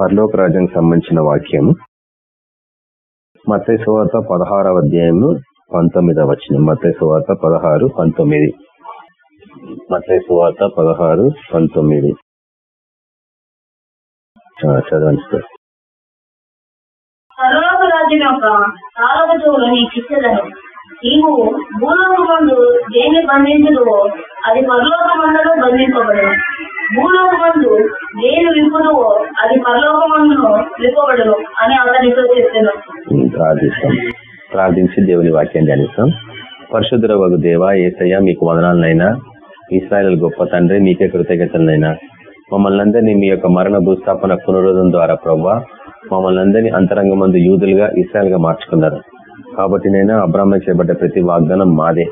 పరలోక రాజ్యానికి సంబంధించిన వాక్యము మత్స్య సువార్త పదహారవ అధ్యాయము పంతొమ్మిదవ వచ్చిన మత్స్య సువార్త పదహారు పంతొమ్మిది. మత్స్య సువార్త పదహారు పంతొమ్మిది. ఆ, చదవండి సార్. పరలోక రాజ్యం యొక్క తాళపు చెవులు నీకిచ్చదను నీవు భూలోకమందు దేన్ని బంధించదువో అది పరలోకమందులో మూడవ మందు నేను విప్పుదువో అది పరలోకమందును విప్పబడను అని అతనితో ప్రార్థిస్తాం. ప్రార్థించి దేవుని వాక్యం ధ్యానిస్తాం. పరిశుద్ధుల వగు దేవ ఏసయ్య మీకు వదనాలనైనా ఇస్రాయల్ గొప్ప తండ్రి మీకే కృతజ్ఞతలనైనా మమ్మల్ని అందరినీ మీ యొక్క మరణ భూస్థాపన పునరుద్ధం ద్వారా ప్రవ్వా మమ్మల్ని అందరినీ అంతరంగ మందు యూదులుగా ఇస్రాయల్గా మార్చుకున్నారు. కాబట్టి నేను అబ్రాహ్మ చేయబడ్డ ప్రతి వాగ్దానం మాదే.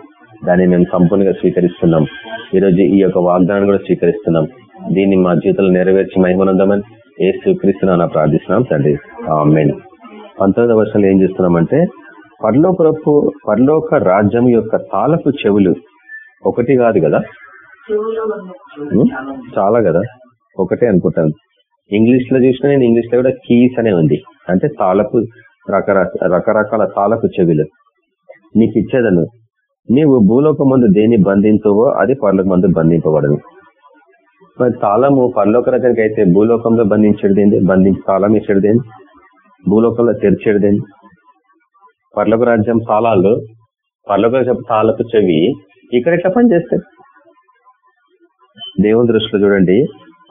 దాన్ని మేము సంపూర్ణంగా స్వీకరిస్తున్నాం. ఈ రోజు ఈ యొక్క వాగ్దానం కూడా స్వీకరిస్తున్నాం. దీన్ని మా జీవితంలో నెరవేర్చి మహిమనందమని ఏ స్వీకరిస్తున్నా ప్రార్థిస్తున్నాం తండ్రి. ఆమెన్. పంతొమ్మిదవ వర్షంలో ఏం చేస్తున్నామంటే పరలోకపు పరలోక రాజ్యం యొక్క తాళపు చెవులు ఒకటి కాదు కదా? చాలా కదా? ఒకటే అనుకుంటాను. ఇంగ్లీష్లో చూసినా నేను ఇంగ్లీష్లో కూడా కీస్ అనే ఉంది. అంటే తాళపు రకరకాల రకరకాల తాళపు చెవులు. నీకు ఇచ్చేదను. నీవు భూలోక ముందు దేన్ని బంధించవో అది పరలోక మందు బంధింపబడను మరి తాళము పరలోక రచనకి అయితే భూలోకంలో బంధించేది బంధించి తాళం ఇచ్చేది భూలోకంలో తెరిచేది పర్లోక రాజ్యం తాళాలు పర్లోక రాజ్యం తాళపు చెవి ఇక్కడ ఎట్లా పని చేస్తాయి దేవుని దృష్టిలో చూడండి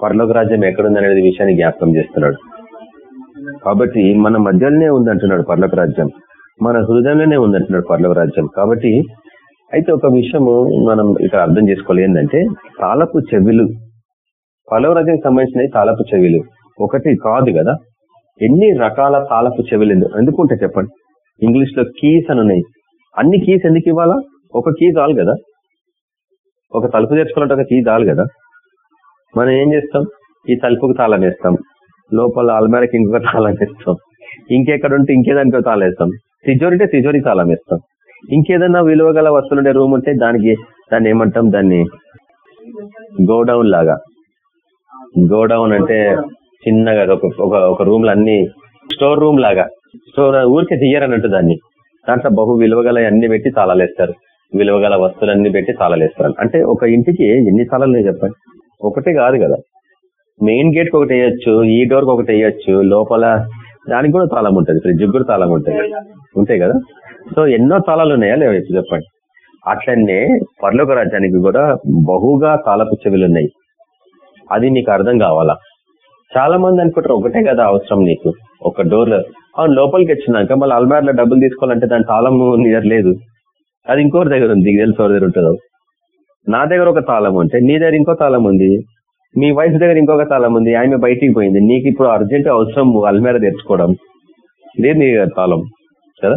పర్లోక రాజ్యం ఎక్కడుంది అనేది విషయాన్ని జ్ఞాపకం చేస్తున్నాడు. కాబట్టి మన మధ్యలోనే ఉంది అంటున్నాడు పర్లోక రాజ్యం మన హృదయంలోనే ఉంది అంటున్నాడు పర్లోక రాజ్యం కాబట్టి అయితే ఒక విషయము మనం ఇక్కడ అర్థం చేసుకోవాలి ఏంటంటే తాళపు చెవిలు పలవ రకం సంబంధించినవి తాలపు చెవిలు. ఒకటి కాదు కదా. ఎన్ని రకాల తాళపు చెవిలు ఎందుకుంటే ఎందుకు ఉంటాయి చెప్పండి. ఇంగ్లీష్లో కీస్ అని ఉన్నాయి. అన్ని కీస్ ఎందుకు ఇవ్వాలా? ఒక కీ చాలు కదా. ఒక తలుపు తెచ్చుకున్నట్టు ఒక కీ చాలు కదా. మనం ఏం చేస్తాం? ఈ తలుపుకు తాళం వేస్తాం. లోపల అల్మారకి ఇంకొక తాళం వేస్తాం. ఇంకెక్కడ ఉంటే ఇంకేదానికో తాళం వేస్తాం. తిజోరి అంటే తిజోరి తాళం వేస్తాం. ఇంకేదన్నా విలువ గల వస్తువులు ఉండే రూమ్ ఉంటే దానికి దాన్ని ఏమంటాం? దాన్ని గోడౌన్ లాగా. గోడౌన్ అంటే చిన్నగా ఒక ఒక రూమ్లో అన్ని స్టోర్ రూమ్ లాగా. స్టోర్ ఊరికే తీయరన్నట్టు దాన్ని. దాంట్లో బహు విలువగల అన్ని పెట్టి తాళాలేస్తారు. విలువగల వస్తువులన్నీ పెట్టి తాళాలేస్తారు. అంటే ఒక ఇంటికి ఎన్ని తాళాలు చెప్పండి? ఒకటే కాదు కదా. మెయిన్ గేట్ ఒకటి వేయొచ్చు ఈ డోర్ ఒకటి వేయొచ్చు లోపల దానికి కూడా తాళం ఉంటుంది ఫ్రిడ్జ్ కూడా తాళం ఉంటుంది. ఉంటాయి కదా. సో ఎన్నో తాళాలు ఉన్నాయా లేవు చెప్పండి. అట్లనే పర్లోక రాజ్యానికి కూడా బహుగా తాళపు చెవులు ఉన్నాయి. అది నీకు అర్థం కావాలా? చాలా మంది అనుకుంటారు ఒకటే కదా అవసరం నీకు ఒక డోర్లో అవును లోపలికి వచ్చినాక మళ్ళీ అల్మార్లో డబ్బులు తీసుకోవాలంటే దాని తాళం నీ దగ్గర లేదు. అది ఇంకోటి దగ్గర ఉంది నీకు తెలిసి ఎవరి దగ్గర ఉంటుందో. నా దగ్గర ఒక తాళం ఉంటే నీ దగ్గర ఇంకో తాళం ఉంది. మీ వైఫ్ దగ్గర ఇంకొక తాళం ఉంది ఆమె బయటికి పోయింది. నీకు ఇప్పుడు అర్జెంట్ అవసరం అల్మేర తెచ్చుకోవడం లేదు నీ తాళం కదా?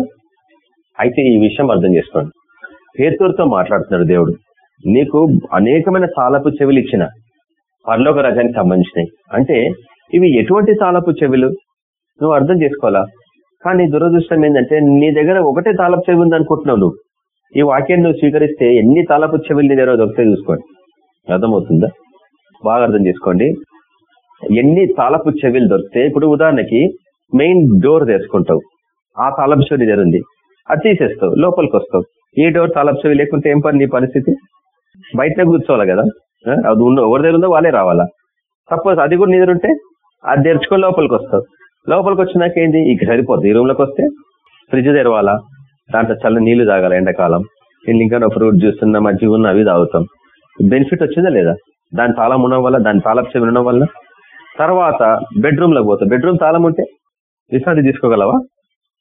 అయితే ఈ విషయం అర్థం చేసుకోండి. పేతురుతో మాట్లాడుతున్నాడు దేవుడు. నీకు అనేకమైన తాళపు చెవులు ఇచ్చిన. పరలోక రాజ్యానికి సంబంధించినవి. అంటే ఇవి ఎటువంటి తాలపు చెవులు? నువ్వు అర్థం చేసుకోవాలా? కానీ దురదృష్టం ఏంటంటే నీ దగ్గర ఒకటే తాళపు చెవి ఉంది అనుకుంటున్నావు నువ్వు. ఈ వాక్యాన్ని నువ్వు స్వీకరిస్తే ఎన్ని తాళపు చెవులు నీ దగ్గర దొరుకుతాయి చూసుకోండి. అర్థమవుతుందా? బాగా అర్థం చేసుకోండి. ఎన్ని తాళపు చెవులు దొరికితే ఇప్పుడు ఉదాహరణకి మెయిన్ డోర్ తెరుచుకుంటావు. ఆ తాళపు చెవి నీ దగ్గర ఉంది. అది తీసేస్తావు. లోపలికి వస్తావు. ఈ డోర్ తాళపు చెవి లేకుంటే ఏం పని నీ పరిస్థితి? బయటనే కూర్చోవాలి కదా. అది ఉన్న ఎవరి దగ్గర ఉందో వాళ్ళే రావాలా? సపోజ్ అది కూడా నీ ఉంటే అది తెరుచుకొని లోపలికి వస్తావు. లోపలికి వచ్చినాక ఏంది? ఇక సరిపోద్ది. ఈ రూమ్లోకి వస్తే ఫ్రిడ్జ్ తెరవాలా? దాంట్లో చల్ల నీళ్ళు తాగాలి ఎండాకాలం? నేను ఇంకా ఫ్రూట్ జ్యూస్ ఉన్న మజ్జిగ ఉన్న అవి తాగుతాం. బెనిఫిట్ వచ్చిందా లేదా? దాని తాళం ఉండడం వల్ల దాని తాళం చెవి ఉండడం వల్ల? తర్వాత బెడ్రూమ్లోకి పోతాం బెడ్రూమ్ తాళం ఉంటే విశ్రాంతి తీసుకోగలవా?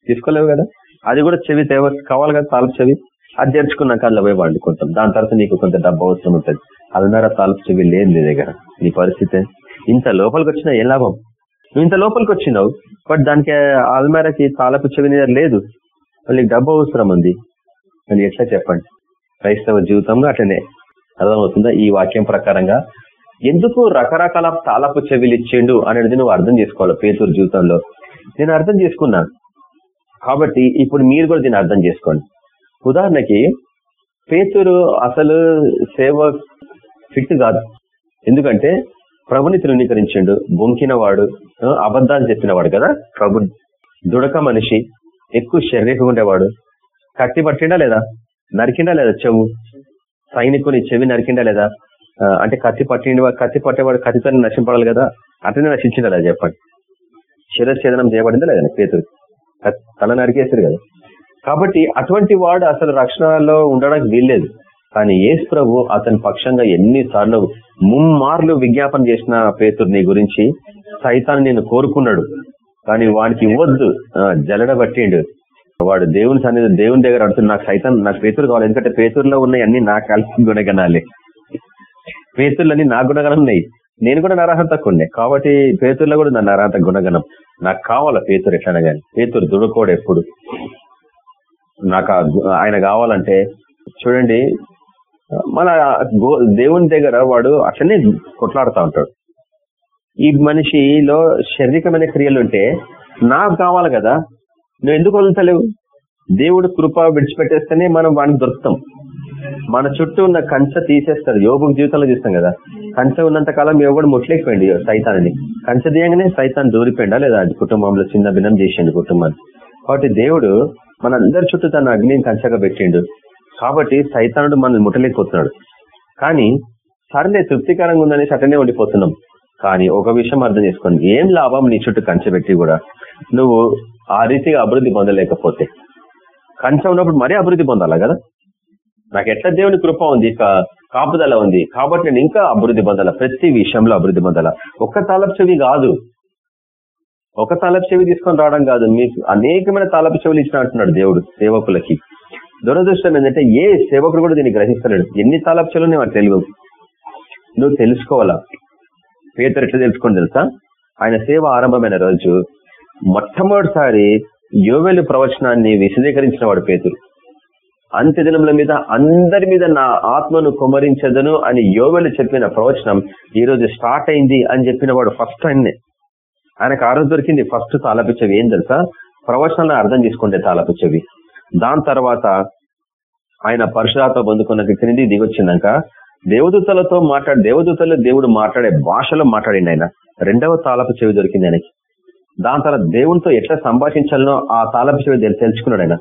తీసుకోలేవు కదా? అది కూడా చెవి తేవ కావాలి కదా తాళపు చెవి? అది తెరుచుకున్నాక అందులో పోయి వండుకుంటాం దాని తర్వాత నీకు కొంత డబ్బు అవసరం ఉంటుంది. అల్లర తాళపు చెవి లేదు నీ దగ్గర. నీ పరిస్థితి. ఇంత లోపలికి వచ్చినా ఏం లాభం? నువ్వు ఇంత లోపలికి వచ్చినావు బట్ దానికి అల్మేరకి తాలపు చెవి లేదు. మళ్ళీ డబ్బు అవసరం ఉంది. అని ఎట్లా చెప్పండి? క్రైస్తవ జీవితంలో అట్లనే. అర్థమవుతుందా? ఈ వాక్యం ప్రకారంగా ఎందుకు రకరకాల తాలపు చెవిలు ఇచ్చిండు అనేది నువ్వు అర్థం చేసుకోవాలి పేదూరు జీవితంలో. నేను అర్థం చేసుకున్నాను. కాబట్టి ఇప్పుడు మీరు కూడా దీన్ని అర్థం చేసుకోండి. ఉదాహరణకి పేతురు అసలు సేవ ఫిట్ కాదు. ఎందుకంటే ప్రభుని తృణీకరించిండు బొంకిన వాడు అబద్ధాలు చెప్పినవాడు కదా ప్రభు. దుడక మనిషి ఎక్కువ శరీరంగా ఉండేవాడు. కత్తి పట్టిండా లేదా? నరికిండా లేదా చెవు? సైనికుని చెవి నరికిండా లేదా? అంటే కత్తి పట్టిండి కత్తి పట్టేవాడు కత్తితో నశింపడాలి కదా అతనే నశించిండా లేదా చెప్పండి. శిరఛేదనం చేయబడిందా లేదా? పేతురు. తల నరికేసారు కదా. కాబట్టి అటువంటి వాడు అసలు రక్షణలో ఉండడానికి వీల్లేదు. కానీ యేసు ప్రభు అతని పక్షంగా ఎన్నిసార్లు ముమ్మార్లు విజ్ఞాపన చేసిన పేతురు నీ గురించి సైతాన్ని నేను కోరుకున్నాడు. కానీ వాడికి ఇవ్వద్దు. జలడ పట్టిండు. వాడు దేవుని సన్నిధి దేవుని దగ్గర అడుతుంది నాకు సైతం నాకు పేతురు కావాలి. ఎందుకంటే పేతురులో ఉన్నాయి అన్ని నా కలిసి గుణగణాలే. పేతుర్లన్నీ నా గుణగణం ఉన్నాయి. నేను కూడా నరహంత కొన్ని. కాబట్టి పేతుర్లో కూడా నా నరహంత గుణగణం. నాకు కావాలా పేతురు ఎట్లనగాని? కానీ పేతురు దుడుకోడు ఎప్పుడు. నాకు ఆయన కావాలంటే చూడండి మన దేవుని దగ్గర వాడు అట్లనే కొట్లాడుతూ ఉంటాడు. ఈ మనిషిలో శారీరకమైన క్రియలు ఉంటే నాకు కావాలి కదా నువ్వు ఎందుకు వదులుతలేవు? దేవుడు కృప విడిచిపెట్టేస్తేనే మనం వాడికి దొరుకుతాం. మన చుట్టూ ఉన్న కంచె తీసేస్తారు. యోగు జీవితంలో చూస్తాం కదా కంచె ఉన్నంత కాలం ఎవడు ముట్లేకపోయింది సైతాన్ని. కంచె తీయంగానే సైతాన్ దూరిపోయిందా లేదా? అది కుటుంబంలో చిన్న భిన్నం చేసిండు కుటుంబాన్ని. కాబట్టి దేవుడు మన అందరి చుట్టూ తన అగ్నిని కంచగా పెట్టిండు. కాబట్టి సైతానుడు మనల్ని ముట్టలేకపోతున్నాడు. కానీ సర్లే తృప్తికరంగా ఉందనేసి అటనే ఉండిపోతున్నాం. కానీ ఒక విషయం అర్థం చేసుకోండి. ఏం లాభం నీ చుట్టూ కంచె పెట్టి కూడా? నువ్వు ఆ రీతిగా అభివృద్ధి పొందలేకపోతే. కంచె ఉన్నప్పుడు మరీ అభివృద్ధి పొందాలా కదా? నాకు ఎట్లా దేవుని కృప ఉంది కా- కాపుదల ఉంది. కాబట్టి నేను ఇంకా అభివృద్ధి పొందాల? ప్రతి విషయంలో అభివృద్ధి పొందాల? ఒక్క తలపు చెవి కాదు. ఒక తలపు చెవి తీసుకొని రావడం కాదు. మీకు అనేకమైన తలపు చెవులు ఇచ్చిన అంటున్నాడు దేవుడు సేవకులకి. దురదృష్టం ఏంటంటే ఏ సేవకుడు కూడా దీన్ని గ్రహిస్తలేడు. ఎన్ని తలపు చెవులు నేను తెలియవు. నువ్వు తెలుసుకోవాలా? పేదరు ఎట్లా తెలుసుకోండి తెలుసా? ఆయన సేవ ఆరంభమైన రోజు మొట్టమొదటిసారి యోవేలు ప్రవచనాన్ని విశదీకరించిన వాడు పేతురు. అంత్య దినముల మీద అందరి మీద నా ఆత్మను కుమరించదను అని యోవేలు చెప్పిన ప్రవచనం ఈ రోజు స్టార్ట్ అయింది అని చెప్పిన వాడు ఫస్ట్ ఆయన్నే. ఆయనకు ఆ రోజు దొరికింది ఫస్ట్ తాళపిచ్చవి. ఏం తెలుసా? ప్రవచనాలను అర్థం చేసుకుంటే తాళపిచ్చవి. దాని తర్వాత ఆయన పరశురాత్మ పొందుకున్న క్రింది దిగొచ్చిందాక దేవదూతలతో మాట్లాడి దేవదూతలు దేవుడు మాట్లాడే భాషలో మాట్లాడింది ఆయన. రెండవ తాళపు చెవి దొరికింది ఆయనకి. దాని తర్వాత దేవునితో ఎట్లా సంభాషించాలనో ఆ తాళపు చెవి తెలుసుకున్నాడు ఆయన.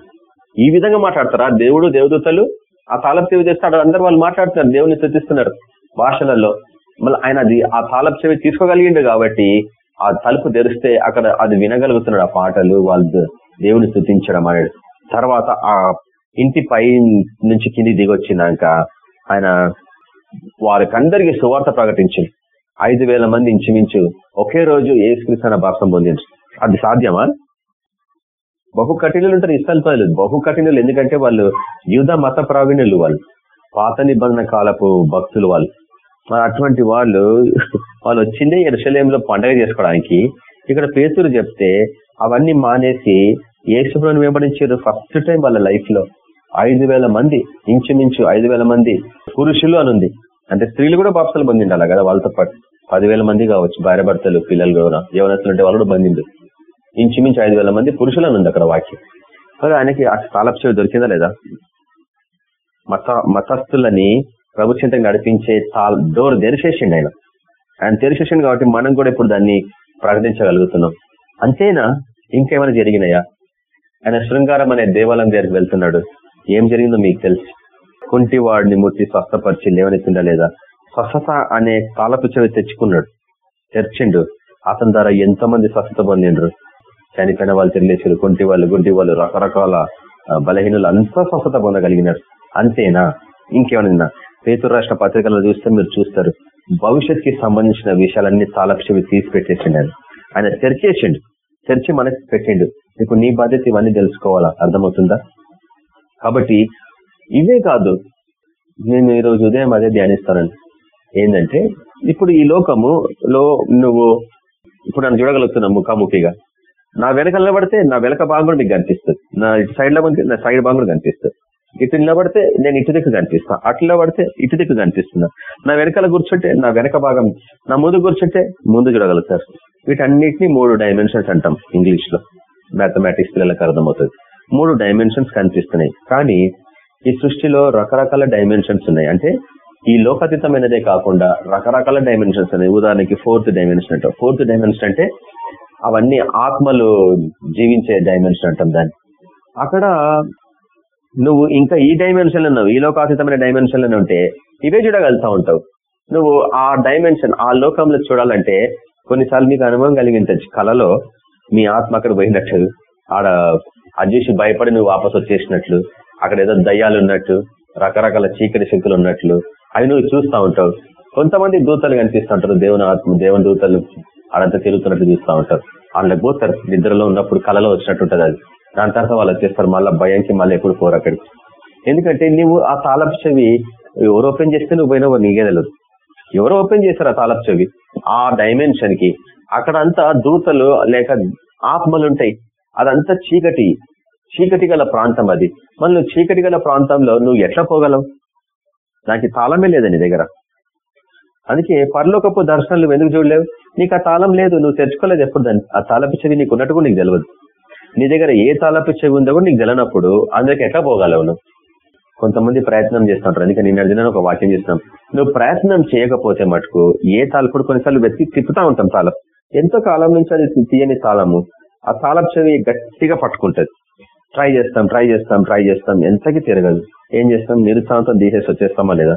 ఈ విధంగా మాట్లాడతారా? దేవుడు దేవదూతలు ఆ తాళపు చెవి తెస్తాడు. అందరు వాళ్ళు మాట్లాడుతున్నారు. దేవుని స్థుతిస్తున్నారు భాషలలో. మళ్ళీ ఆయన అది ఆ తాళపు చెవి తీసుకోగలిగిండు కాబట్టి ఆ తలుపు తెరిస్తే అక్కడ అది వినగలుగుతున్నాడు ఆ పాటలు వాళ్ళు దేవుని స్థుతించడం అనేది. తర్వాత ఆ ఇంటి పై నుంచి కింది దిగొచ్చినాక ఆయన వారికందరికి సువార్త ప్రకటించింది ఐదు వేల మంది ఇంచుమించు ఒకే రోజు ఏసుక్రీస్తు భాషం పొందించు అది సాధ్యమా? బహు కఠినలు ఉంటారు ఇష్టాలు బహు కఠినలు ఎందుకంటే వాళ్ళు యూధ మత ప్రావీణ్యులు వాళ్ళు. పాత నిబంధన కాలపు భక్తులు వాళ్ళు. మరి అటువంటి వాళ్ళు వాళ్ళు వచ్చిందే ఎరుసలేంలో పండగ చేసుకోవడానికి. ఇక్కడ పేతురు చెప్తే అవన్నీ మానేసి యేసుప్రభుని వెంబడించారు ఫస్ట్ టైం వాళ్ళ లైఫ్లో ఐదు వేల మంది ఇంచుమించు ఐదు వేల మంది పురుషులు అని ఉంది. అంటే స్త్రీలు కూడా బాప్సలు పొందిండాల కదా వాళ్ళతో పాటు. పదివేల మంది కావచ్చు భార్య భర్తలు పిల్లలు కూడా. యవనస్తులు ఉంటే వాళ్ళు కూడా బంధిండు ఇంచుమించు ఐదు వేల మంది పురుషులు అని ఉంది అక్కడ వాక్యం. మరి ఆయనకి ఆ స్థాలక్షేవి దొరికిందా లేదా? మత మతస్థులని ప్రభు చింతకు నడిపించే తాల్ డోర్ తెరిచేసిండు ఆయన? ఆయన తెరిచేసిండు కాబట్టి మనం కూడా ఇప్పుడు దాన్ని ప్రకటించగలుగుతున్నాం. అంతేనా? ఇంకేమైనా జరిగినాయా? ఆయన శృంగారం అనే దేవాలయం దగ్గరికి వెళ్తున్నాడు. ఏం జరిగిందో మీకు తెలుసు. కుంటి వాడిని మూర్తి స్వస్థపరిచి లేవనెత్తుందా లేదా? స్వస్థత అనే కాలపు చెవి తెచ్చుకున్నాడు. తెరిచిండు. అతని ద్వారా ఎంతో మంది స్వస్థత పొందిండ్రు? చనిపోయిన వాళ్ళు తెలియచారు కుంటి వాళ్ళు గుడ్డి వాళ్ళు రకరకాల బలహీనులు అంతా స్వస్థత పొందగలిగినారు. అంతేనా? ఇంకేమన్నా పేతురు రాష్ట్ర పత్రికల్లో చూస్తే మీరు చూస్తారు భవిష్యత్కి సంబంధించిన విషయాలన్నీ తాళపు తీసి పెట్టేసిండు ఆయన ఆయన తెరిచేసిండు తెరిచి మనకి పెట్టిండు. మీకు నీ బాధ్యత ఇవన్నీ తెలుసుకోవాలా? అర్థమవుతుందా? కాబట్టి ఇవే కాదు నేను ఈ రోజు ఉదయం అదే ధ్యానిస్తానండి. ఏంటంటే ఇప్పుడు ఈ లోకము లో నువ్వు ఇప్పుడు నన్ను చూడగలుగుతున్నా ముఖాముఖిగా నా వెనక నిలబడితే నా వెనక భాగం కూడా మీకు కనిపిస్తుంది. నా ఇటు సైడ్లో నా సైడ్ భాగం కూడా కనిపిస్తుంది. ఇటు నిలబడితే నేను ఇటు దిక్కు కనిపిస్తా. అటు పడితే ఇటు దిక్కు కనిపిస్తున్నా. నా వెనకాల కూర్చుంటే నా వెనక భాగం నా ముందు కూర్చుంటే ముందు చూడగలుగుతారు. వీటన్నిటిని మూడు డైమెన్షన్స్ అంటాం ఇంగ్లీష్లో మ్యాథమెటిక్స్ పిల్లలకు అర్థమవుతుంది. మూడు డైమెన్షన్స్ కనిపిస్తున్నాయి. కానీ ఈ సృష్టిలో రకరకాల డైమెన్షన్స్ ఉన్నాయి. అంటే ఈ లోకాతీతమైనదే కాకుండా రకరకాల డైమెన్షన్స్ ఉన్నాయి. ఉదాహరణకి ఫోర్త్ డైమెన్షన్ అంటాం. ఫోర్త్ డైమెన్షన్ అంటే అవన్నీ ఆత్మలు జీవించే డైమెన్షన్ అంటాం దాన్ని. అక్కడ నువ్వు ఇంకా ఈ డైమెన్షన్ ఉన్నావు ఈ లోకాతీతమైన డైమెన్షన్ ఉంటే ఇవే చూడగలుగుతా ఉంటావు. నువ్వు ఆ డైమెన్షన్ ఆ లోకంలో చూడాలంటే కొన్నిసార్లు మీకు అనుభవం కలిగి ఉంటుంది కళలో మీ ఆత్మ అక్కడ పోయినట్టు ఆడ అది చూసి భయపడి నువ్వు వాపస్ వచ్చేసినట్లు అక్కడ ఏదో దయ్యాలు ఉన్నట్టు రకరకాల చీకటి శక్తులు ఉన్నట్లు అవి నువ్వు చూస్తూ ఉంటావు. కొంతమంది దూతలు కనిపిస్తుంటారు దేవుని ఆత్మ దేవుని దూతలు ఆడంతా తిరుగుతున్నట్టు చూస్తూ ఉంటారు. వాళ్ళకి పోతారు నిద్రలో ఉన్నప్పుడు కళలో వచ్చినట్టు ఉంటుంది అది. దాని తర్వాత వాళ్ళు వచ్చేస్తారు మళ్ళీ భయంకి మళ్ళీ ఎప్పుడు పోరు అక్కడికి. ఎందుకంటే నువ్వు ఆ తాళపు చెవి ఎవరు ఓపెన్ చేస్తే నువ్వు పోయినావు నీకే తెలియదు ఎవరు ఓపెన్ చేస్తారు ఆ తాళపు చెవి? ఆ డైమెన్షన్కి అక్కడ అంతా దూతలు లేక ఆత్మలు ఉంటాయి అదంతా చీకటి. చీకటి గల ప్రాంతం అది. మళ్ళీ చీకటి గల ప్రాంతంలో నువ్వు ఎట్లా పోగలవు? నాకు తాళమే లేదు నీ దగ్గర. అందుకే పరలోకపు దర్శనాలు ఎందుకు చూడలేవు? నీకు ఆ తాళం లేదు నువ్వు తెచ్చుకోలేదు ఎప్పుడు దాన్ని? ఆ తాళపు చెవి నీకు ఉన్నట్టు కూడా నీకు తెలియదు నీ దగ్గర ఏ తాళపు చెవి ఉందో కూడా నీకు తెలియనప్పుడు అందరికి ఎట్లా పోగలవు కొంతమంది ప్రయత్నం చేస్తుంటారు. అందుకే నిన్న దిన ఒక వాక్యం చేస్తున్నాం నువ్వు ప్రయత్నం చేయకపోతే మటుకు ఏ తాళపుడు కొన్నిసార్లు వెతికి తిప్పుతా ఉంటాం తాళం. ఎంతో కాలం నుంచి అది తీయని తాళము. ఆ తాళపు చెవి గట్టిగా పట్టుకుంటది. ట్రై చేస్తాం ట్రై చేస్తాం ట్రై చేస్తాం. ఎంతకి తిరగదు. ఏం చేస్తాం? నిరుత్సాహంతో తీసేసి వచ్చేస్తామా లేదా?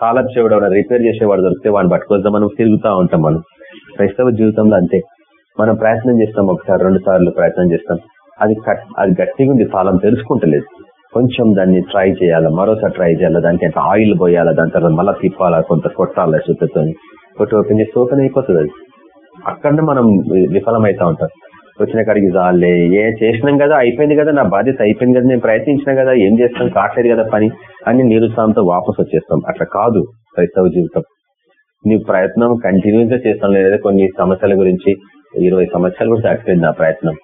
తాళపు చెవుడు ఎవరైనా రిపేర్ చేసేవాడు దొరికితే వాడిని పట్టుకొద్దాం మనం తిరుగుతూ ఉంటాం మనం. క్రైస్తవ జీవితంలో అంతే. మనం ప్రయత్నం చేస్తాం ఒకసారి రెండు సార్లు ప్రయత్నం చేస్తాం. అది అది గట్టిగా ఉంది ఫలం తెలుసుకుంటలేదు. కొంచెం దాన్ని ట్రై చేయాలా మరోసారి ట్రై చేయాలా దానికి ఎంత ఆయిల్ పోయాలా దాని తర్వాత మళ్ళీ తిప్పాలా కొంత కొట్టాలా శుద్ధతో. కొట్టి ఓపెన్ చేసి ఓపెన్ అయిపోతుంది అది. అక్కడనే మనం విఫలమైతా ఉంటాం. వచ్చిన కాడికి జాలే ఏ చేసినాం కదా అయిపోయింది కదా నా బాధ్యత అయిపోయింది కదా నేను ప్రయత్నించినా కదా ఏం చేస్తాం కావట్లేదు కదా పని అని నిరుత్సాహంతో వాపసు వచ్చేస్తాం. అట్లా కాదు క్రైస్తవ జీవితం. నీ ప్రయత్నం కంటిన్యూస్గా చేస్తాం లేదా కొన్ని సమస్యల గురించి ఇరవై సంవత్సరాలు కూడా దాటిపోయింది నా ప్రయత్నం.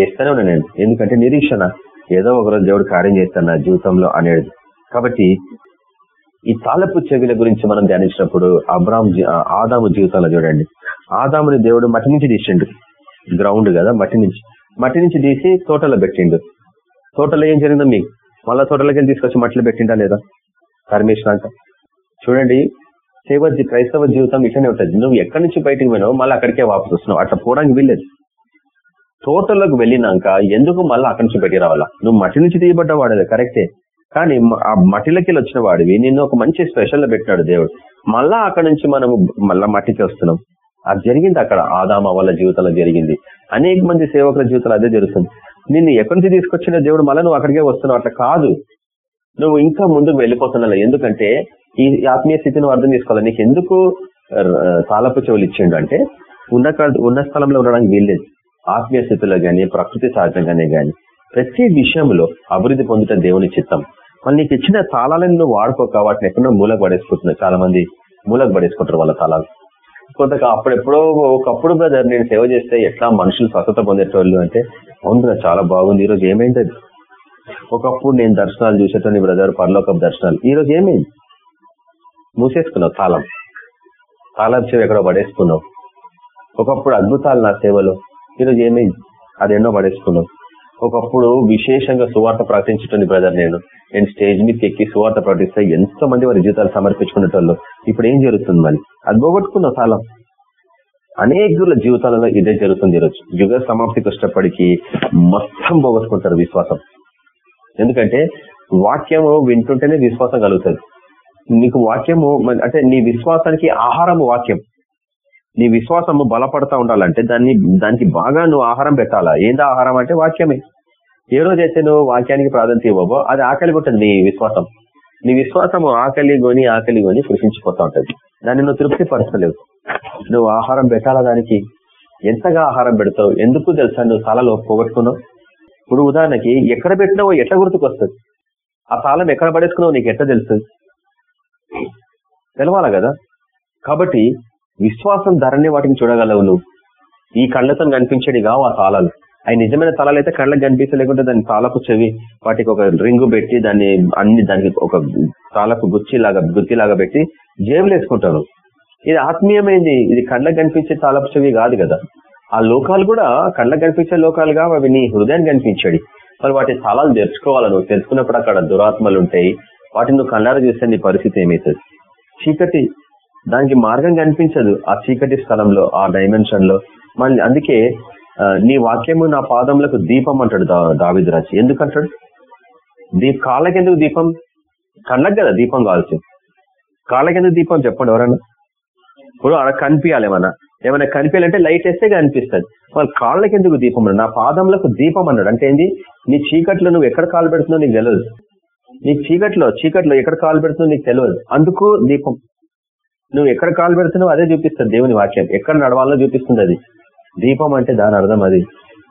చేస్తూనే ఉన్నాను నేను. ఎందుకంటే నిరీక్షణ. ఏదో ఒకరోజు దేవుడు కార్యం చేస్తాను నా జీవితంలో అనేది. కాబట్టి ఈ తాలపు చెవిల గురించి మనం ధ్యానించినప్పుడు అబ్రామ్ ఆదాము జీవితంలో చూడండి. ఆదాముని దేవుడు మట్టి నుంచి తీసిండు. గ్రౌండ్ కదా మట్టి నుంచి. మట్టి నుంచి తీసి తోటలో పెట్టిండు. తోటలో ఏం జరిగిందో మీకు? మళ్ళా తోటలోకి తీసుకొచ్చి మట్టిలో పెట్టిండా లేదా? పరమేశ్వరాంక. చూడండి సేవ క్రైస్తవ జీవితం ఇట్లనే ఉంటుంది. నువ్వు ఎక్కడి నుంచి బయటకు పోయినావు మళ్ళీ అక్కడికే వాపసు వస్తున్నావు. అట్లా పోవడానికి వీల్లేదు. తోటలోకి వెళ్ళినాక ఎందుకు మళ్ళీ అక్కడి నుంచి పెట్టి రావాలా? నువ్వు మట్టి నుంచి తీయబడ్డ వాడేది కరెక్టే. కానీ ఆ మట్టిలకి వచ్చిన వాడివి. నిన్ను ఒక మంచి స్పెషల్లో పెట్టినాడు దేవుడు. మళ్ళా అక్కడ నుంచి మనం మళ్ళా మట్టికి వస్తున్నాం. అది జరిగింది అక్కడ. ఆదామ వాళ్ళ జీవితంలో జరిగింది. అనేక మంది సేవకుల జీవితంలో అదే జరుగుతుంది. నిన్ను ఎక్కడి నుంచి తీసుకొచ్చిన దేవుడు మళ్ళీ నువ్వు అక్కడికే వస్తున్నావు? అట్లా కాదు. నువ్వు ఇంకా ముందుకు వెళ్ళిపోతున్నావు. ఎందుకంటే ఈ ఆత్మీయ స్థితిని అర్థం చేసుకోవాలి. నీకు ఎందుకు తాళపు చెవులు ఇచ్చిండు అంటే ఉన్న ఉన్న స్థలంలో ఉండడానికి వీల్లేదు. ఆత్మీయ స్థితిలో గాని ప్రకృతి సహజంగానే గాని ప్రతి విషయంలో అభివృద్ధి పొందుట దేవుని చిత్తం. మళ్ళీ నీకు ఇచ్చిన తాళాలను నువ్వు వాడుకోక వాటిని ఎక్కడో మూలకు పడేసుకుంటున్నావు. చాలా మంది మూలకు పడేసుకుంటారు వాళ్ళ తాళాలు. కొంత అప్పుడెప్పుడో ఒకప్పుడు బ్రదర్ నేను సేవ చేస్తే ఎట్లా మనుషులు స్వస్థత పొందేటోళ్ళు అంటే అవును చాలా బాగుంది. ఈరోజు ఏమైంది ఒకప్పుడు నేను దర్శనాలు చూసేటోని బ్రదర్ పర్లోక దర్శనాలు. ఈ రోజు ఏమైంది? మూసేసుకున్నావు తాళం. తాళం చెవి ఎక్కడో పడేసుకున్నావు. ఒకప్పుడు అద్భుతాలు నా సేవలో. ఈరోజు ఏమైంది అది ఎన్నో పడేసుకున్నావు. ఒకప్పుడు విశేషంగా సువార్త ప్రకటించుతుంది బ్రదర్ నేను. నేను స్టేజ్ మీదకి ఎక్కి సువార్త ప్రకటిస్తే ఎంతో మంది వారి జీవితాలు సమర్పించుకునేటోళ్ళు. ఇప్పుడు ఏం జరుగుతుంది మరి? అది పోగొట్టుకున్న తాళం. అనేకుల జీవితాలలో ఇదే జరుగుతుంది ఈరోజు. యుగ సమాప్తికి వచ్చేటప్పటికి మొత్తం పోగొట్టుకుంటారు విశ్వాసం. ఎందుకంటే వాక్యము వింటుంటేనే విశ్వాసం కలుగుతుంది. నీకు వాక్యము అంటే నీ విశ్వాసానికి ఆహారము వాక్యం. నీ విశ్వాసము బలపడతా ఉండాలంటే దాన్ని దానికి బాగా నువ్వు ఆహారం పెట్టాలా? ఏందా ఆహారం అంటే వాక్యమే. ఏ రోజైతే నువ్వు వాక్యానికి ప్రాధాన్యత ఇవ్వబో అది ఆకలి కొట్టదు నీ విశ్వాసం. నీ విశ్వాసము ఆకలి కొని ఆకలి కొని కృషించిపోతా ఉంటుంది. దాన్ని నువ్వు తృప్తిపరచలేవు. నువ్వు ఆహారం పెట్టాలా దానికి? ఎంతగా ఆహారం పెడతావు? ఎందుకు తెలుసా నువ్వు తలలో పోగొట్టుకున్నావు? ఇప్పుడు ఉదాహరణకి ఎక్కడ పెట్టినావో ఎట్లా గుర్తుకొస్తుంది? ఆ తాళం ఎక్కడ పడేసుకున్నావు నీకు ఎట్లా తెలుస్తుంది తెలవాలా కదా? కాబట్టి విశ్వాసం ధరని వాటిని చూడగలవు నువ్వు. ఈ కళ్ళతో కనిపించేది కావు ఆ తాళాలు. అవి నిజమైన తాళాలు అయితే కళ్ళకి కనిపించలేకుంటే దాన్ని తాళపు చెవి వాటికి ఒక రింగు పెట్టి దాన్ని అన్ని దానికి ఒక తాళపు గుచ్చిలాగా గుత్తిలాగా పెట్టి జేబులు వేసుకుంటారు. ఇది ఆత్మీయమైంది. ఇది కళ్ళకు కనిపించే తాళపు చెవి కాదు కదా. ఆ లోకాలు కూడా కళ్ళకు కనిపించే లోకాలుగా అవి నీ హృదయాన్ని కనిపించాడు మరి వాటి తాళాలు తెరుచుకోవాలి నువ్వు? తెలుసుకున్నప్పుడు అక్కడ దురాత్మలు ఉంటాయి. వాటిని నువ్వు కళ్ళారా చూస్తే నీ పరిస్థితి ఏమవుతుంది? చీకటి దానికి మార్గం కనిపించదు ఆ చీకటి స్థలంలో ఆ డైమెన్షన్లో. మళ్ళీ అందుకే నీ వాక్యము నా పాదములకు దీపం అంటాడు దావిద్రాచి రాజు. ఎందుకంటాడు? దీ కాళ్ళకెందుకు దీపం? కళ్ళకు కదా దీపం కావాల్సింది. కాళ్ళకెందుకు దీపం చెప్పండి ఎవరన్నా ఇప్పుడు అక్కడ కనిపించాలి ఏమన్నా. ఏమైనా కనిపించాలంటే లైట్ వేస్తే కనిపిస్తుంది. వాళ్ళ కాళ్ళకి ఎందుకు దీపం అన్నాడు నా పాదములకు దీపం అన్నాడు అంటే ఏంది? నీ చీకట్లో నువ్వు ఎక్కడ కాలు పెడుతున్నావు నీకు తెలియదు నీ చీకట్లో చీకట్లో ఎక్కడ కాలు పెడుతుందో నీకు తెలియదు అందుకు దీపం నువ్వు ఎక్కడ కాలు పెడుతున్నావు అదే చూపిస్తుంది దేవుని వాక్యం. ఎక్కడ నడవాలో చూపిస్తుంది అది. దీపం అంటే దాని అర్థం అది.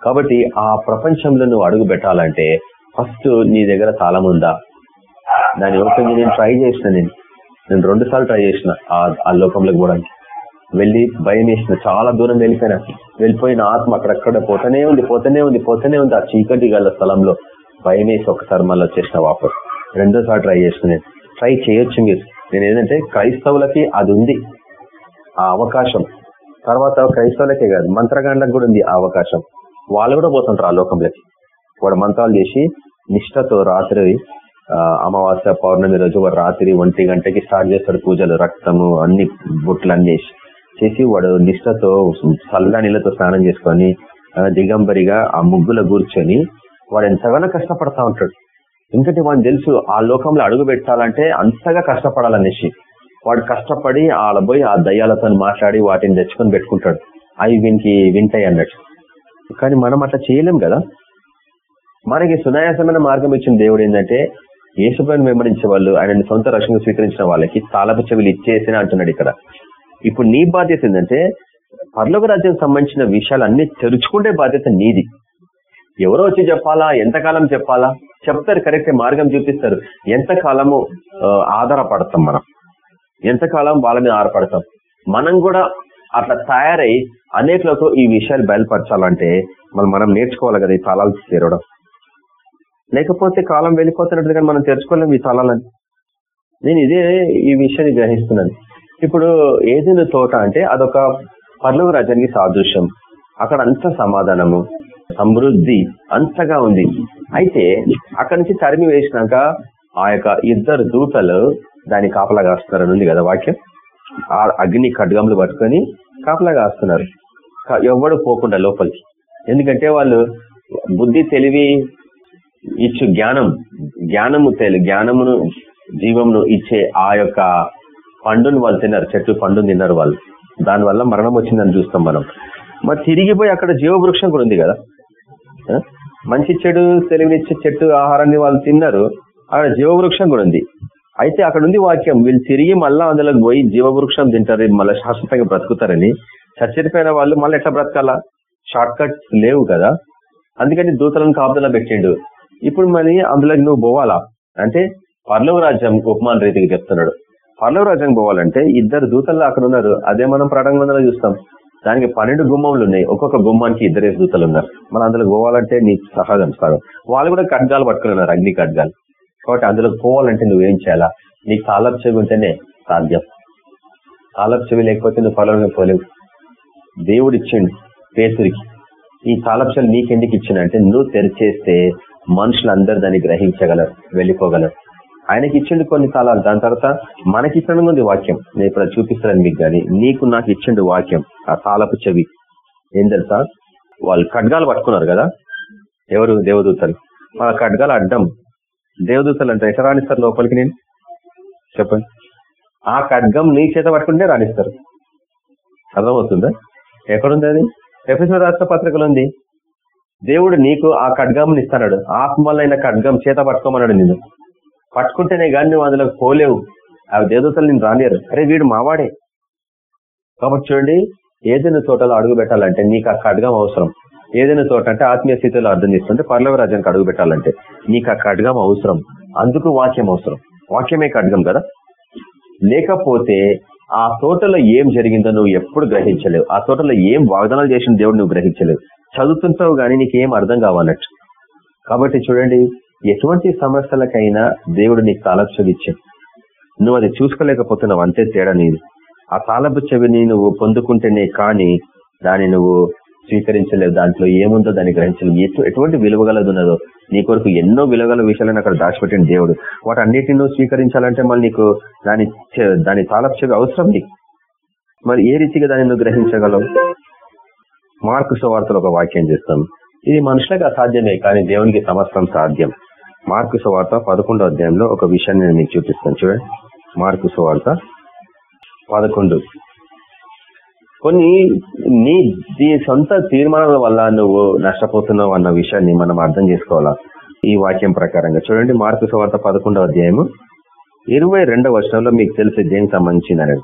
కాబట్టి ఆ ప్రపంచంలో నువ్వు అడుగు పెట్టాలంటే ఫస్ట్ నీ దగ్గర తాళం ఉందా? దాని ఓపెన్ నేను ట్రై చేసిన నేను. నేను రెండు సార్లు ట్రై చేసిన ఆ- ఆ లోకంలోకి పోవడానికి. వెళ్ళి భయం వేసిన చాలా దూరం వెళ్ళిపోయినా. వెళ్ళిపోయిన ఆత్మ అక్కడక్కడ పోతూనే ఉంది పోతూనే ఉంది పోతూనే ఉంది ఆ చీకటి గల స్థలంలో. భయం వేసి ఒకసారి మళ్ళీ వచ్చేసిన వాపస్. రెండోసారి ట్రై చేసిన నేను ట్రై చేయొచ్చు మీరు. నేను ఏంటంటే క్రైస్తవులకి అది ఉంది. ఆ అవకాశం. తర్వాత క్రైస్తవులకే కాదు మంత్రగాండకు కూడా ఉంది ఆ అవకాశం. వాళ్ళు కూడా పోతుంటారు ఆ లోకంలోకి. వాడు మంత్రాలు చేసి నిష్ఠతో రాత్రి అమావాస్య పౌర్ణమి రోజు వాడు రాత్రి ఒంటి గంటకి స్టార్ట్ చేస్తాడు పూజలు రక్తము అన్ని బుట్లు అన్ని వేసి చేసి వాడు నిష్ఠతో చల్ల నీళ్ళతో స్నానం చేసుకొని దిగంబరిగా ఆ ముగ్గుల కూర్చొని వాడు ఎంతగానో కష్టపడతా ఉంటాడు. ఎందుకంటే వాడిని తెలుసు ఆ లోకంలో అడుగు పెట్టాలంటే అంతగా కష్టపడాలనేసి వాడు కష్టపడి ఆడ పోయి ఆ దయ్యాలతో మాట్లాడి వాటిని తెచ్చుకొని పెట్టుకుంటాడు. అవి వీనికి వింటాయి అన్నట్టు. కానీ మనం అట్లా చేయలేం కదా? మనకి సునాయాసమైన మార్గం ఇచ్చిన దేవుడు ఏంటంటే యేసుప్రభుని వెంబడించే వాళ్ళు ఆయన సొంత రక్షణ స్వీకరించిన వాళ్ళకి తాళపు చెవులు ఇచ్చేసిన అంటున్నాడు ఇక్కడ. ఇప్పుడు నీ బాధ్యత ఏంటంటే పర్లోక రాజ్యం సంబంధించిన విషయాలు అన్ని తెరుచుకుంటే బాధ్యత నీది. ఎవరో వచ్చి చెప్పాలా? ఎంతకాలం చెప్పాలా? చెప్తారు కరెక్ట్ మార్గం చూపిస్తారు. ఎంతకాలము ఆధారపడతాం మనం? ఎంతకాలం వాళ్ళ మీద ఆధారపడతాం? మనం కూడా అట్లా తయారై అనేకలతో ఈ విషయాలు బయలుపరచాలంటే మనం మనం నేర్చుకోవాలి కదా ఈ తాళాలు తెరవడం లేకపోతే కాలం వెళ్ళిపోతున్నట్టు కానీ మనం తెరుచుకోలేం ఈ తాళాలని. నేను ఇదే ఈ విషయాన్ని గ్రహిస్తున్నాను. ఇప్పుడు ఏదైనా తోట అంటే అదొక పర్లవ రాజ్యానికి సాదృశ్యం. అక్కడ అంత సమాధానము. సమృద్ధి అంతగా ఉంది. అయితే అక్కడి నుంచి తరిమి వేసినాక ఆ యొక్క ఇద్దరు దూతలు దాన్ని కాపలా కాస్తున్నారని ఉంది కదా వాక్యం. ఆ అగ్ని ఖడ్గములు పట్టుకొని కాపలా కాస్తున్నారు. ఎవడు ఎవ్వడు పోకుండా లోపలికి. ఎందుకంటే వాళ్ళు బుద్ధి తెలివి ఇచ్చు జ్ఞానం. జ్ఞానము తెలి జ్ఞానమును జీవమును ఇచ్చే ఆ యొక్క పండుని వాళ్ళు తిన్నారు. చెట్టు పండుని తిన్నారు వాళ్ళు. దానివల్ల మరణం వచ్చిందని చూస్తాం మనం. మరి తిరిగిపోయి అక్కడ జీవవృక్షం కూడా ఉంది కదా. మంచి చెడు తెలివినిచ్చే చెట్టు ఆహారాన్ని వాళ్ళు తిన్నారు. అక్కడ జీవవృక్షం కూడా ఉంది. అయితే అక్కడ ఉంది వాక్యం వీళ్ళు తిరిగి మళ్ళా అందులోకి పోయి జీవవృక్షం తింటారు మళ్ళీ శాశ్వతంగా బ్రతుకుతారని. చచ్చిపోయిన వాళ్ళు మళ్ళీ ఎట్లా బ్రతకాలా? షార్ట్ కట్స్ లేవు కదా. అందుకని దూతలను కాపుదల పెట్టిండు. ఇప్పుడు మరి అందులోకి నువ్వు పోవాలా? అంటే పర్లవ రాజ్యం ఉపమాన రీతికి చెప్తున్నాడు. పర్లవ రాజ్యం పోవాలంటే ఇద్దరు దూతలు అక్కడ ఉన్నారు. అదే మనం ప్రాణంగా చూస్తాం. దానికి పన్నెండు గుమ్మములు ఉన్నాయి. ఒక్కొక్క గుమ్మానికి ఇద్దరే దూతలు ఉన్నారు. మనం అందులో పోవాలంటే నీకు సహజం సగం వాళ్ళు కూడా ఖడ్గాలు పట్టుకున్నారు అగ్ని ఖడ్గాలు. కాబట్టి అందులోకి పోవాలంటే నువ్వేం చేయాలా? నీకు తాళపు చెవి ఉంటేనే సాధ్యం. తాళపు చెవి లేకపోతే నువ్వు పొలంలో పోలేవు. దేవుడు ఇచ్చిండు పేతురికి. ఈ తాళపు చెవి నీకెందుకు ఇచ్చిన అంటే నువ్వు తెరిచేస్తే మనుషులందరూ దాన్ని గ్రహించగలరు వెళ్ళిపోగలరు. ఆయనకి ఇచ్చిండు కొన్ని కాలాలు దాని తర్వాత మనకి ఇచ్చిన ఉంది వాక్యం. నేను ఇప్పుడు చూపిస్తాను మీకు కానీ నీకు నాకు ఇచ్చిండు వాక్యం. ఆ తాలపు చెవి. ఏం తెలుసా? వాళ్ళు ఖడ్గాలు పట్టుకున్నారు కదా? ఎవరు? దేవదూతలు. వాళ్ళ ఖడ్గాలు అడ్డం. దేవదూతలు అంటే ఎట్లా రాణిస్తారు లోపలికి నేను? చెప్పండి. ఆ ఖడ్గం నీ చేత పట్టుకుంటే రాణిస్తారు. అర్థమవుతుందా? ఎక్కడుంది అది? ఎఫ్ఎస్ఓ రాష్ట్ర పత్రికలు ఉంది. దేవుడు నీకు ఆ ఖడ్గంని ఇస్తాడు ఆత్మలైన ఖడ్గం చేత పట్టుకోమన్నాడు నిన్ను. పట్టుకుంటేనే కానీ నువ్వు అందులోకి పోలేవు. ఆ దేవదూతలు నేను రానియరు అరే వీడు మావాడే. కాబట్టి చూడండి ఏదైనా తోటలో అడుగు పెట్టాలంటే నీకు ఆ ఖడ్గం అవసరం. ఏదైనా తోట అంటే ఆత్మీయ స్థితిలో అర్థం చేసుకుంటే పర్లవ రాజ్యానికి అడుగు పెట్టాలంటే నీకు ఆ ఖడ్గం అవసరం. అందుకు వాక్యం అవసరం. వాక్యమే ఖడ్గం కదా? లేకపోతే ఆ తోటలో ఏం జరిగిందో నువ్వు ఎప్పుడు గ్రహించలేవు. ఆ తోటలో ఏం వాగ్దానాలు చేసిన దేవుడు నువ్వు గ్రహించలేవు. చదువుతుంటావు కానీ నీకేం అర్థం కావాలన్నట్టు కాబట్టి చూడండి ఎటువంటి సమస్యలకైనా దేవుడు నీకు తాళపు ఇచ్చాడు. నువ్వు అది చూసుకోలేకపోతున్నావు అంతే తేడా నీది. ఆ తాళపు చెవిని నువ్వు పొందుకుంటేనే కానీ దాన్ని నువ్వు స్వీకరించలేవు దాంట్లో ఏముందో దాన్ని గ్రహించలేవు. ఎటు ఎటువంటి విలువగలది ఉన్నదో నీ కొరకు ఎన్నో విలువగల విషయాలను అక్కడ దాచిపెట్టిన దేవుడు. వాటి అన్నిటిని నువ్వు స్వీకరించాలంటే మళ్ళీ నీకు దాని దాని దాని చెవి అవసరం నీకు. మరి ఏ రీతిగా దాన్ని నువ్వు గ్రహించగలవు? మార్కు సువార్తలు ఒక వాక్యం చేస్తాం. ఇది మనుషులకు అసాధ్యమే కానీ దేవునికి సమస్తం సాధ్యం. మార్కు సువార్త పదకొండో అధ్యాయంలో ఒక విషయాన్ని నేను మీకు చూపిస్తాను. చూడండి. మార్కు సువార్త పదకొండు. కొన్ని నీ నీ సొంత తీర్మానాల వల్ల నువ్వు నష్టపోతున్నావు అన్న విషయాన్ని మనం అర్థం చేసుకోవాలా? ఈ వాక్యం ప్రకారంగా. చూడండి మార్కు సువార్త పదకొండవ అధ్యాయము ఇరవై రెండవ వర్షంలో మీకు తెలిసే దేనికి సంబంధించిందని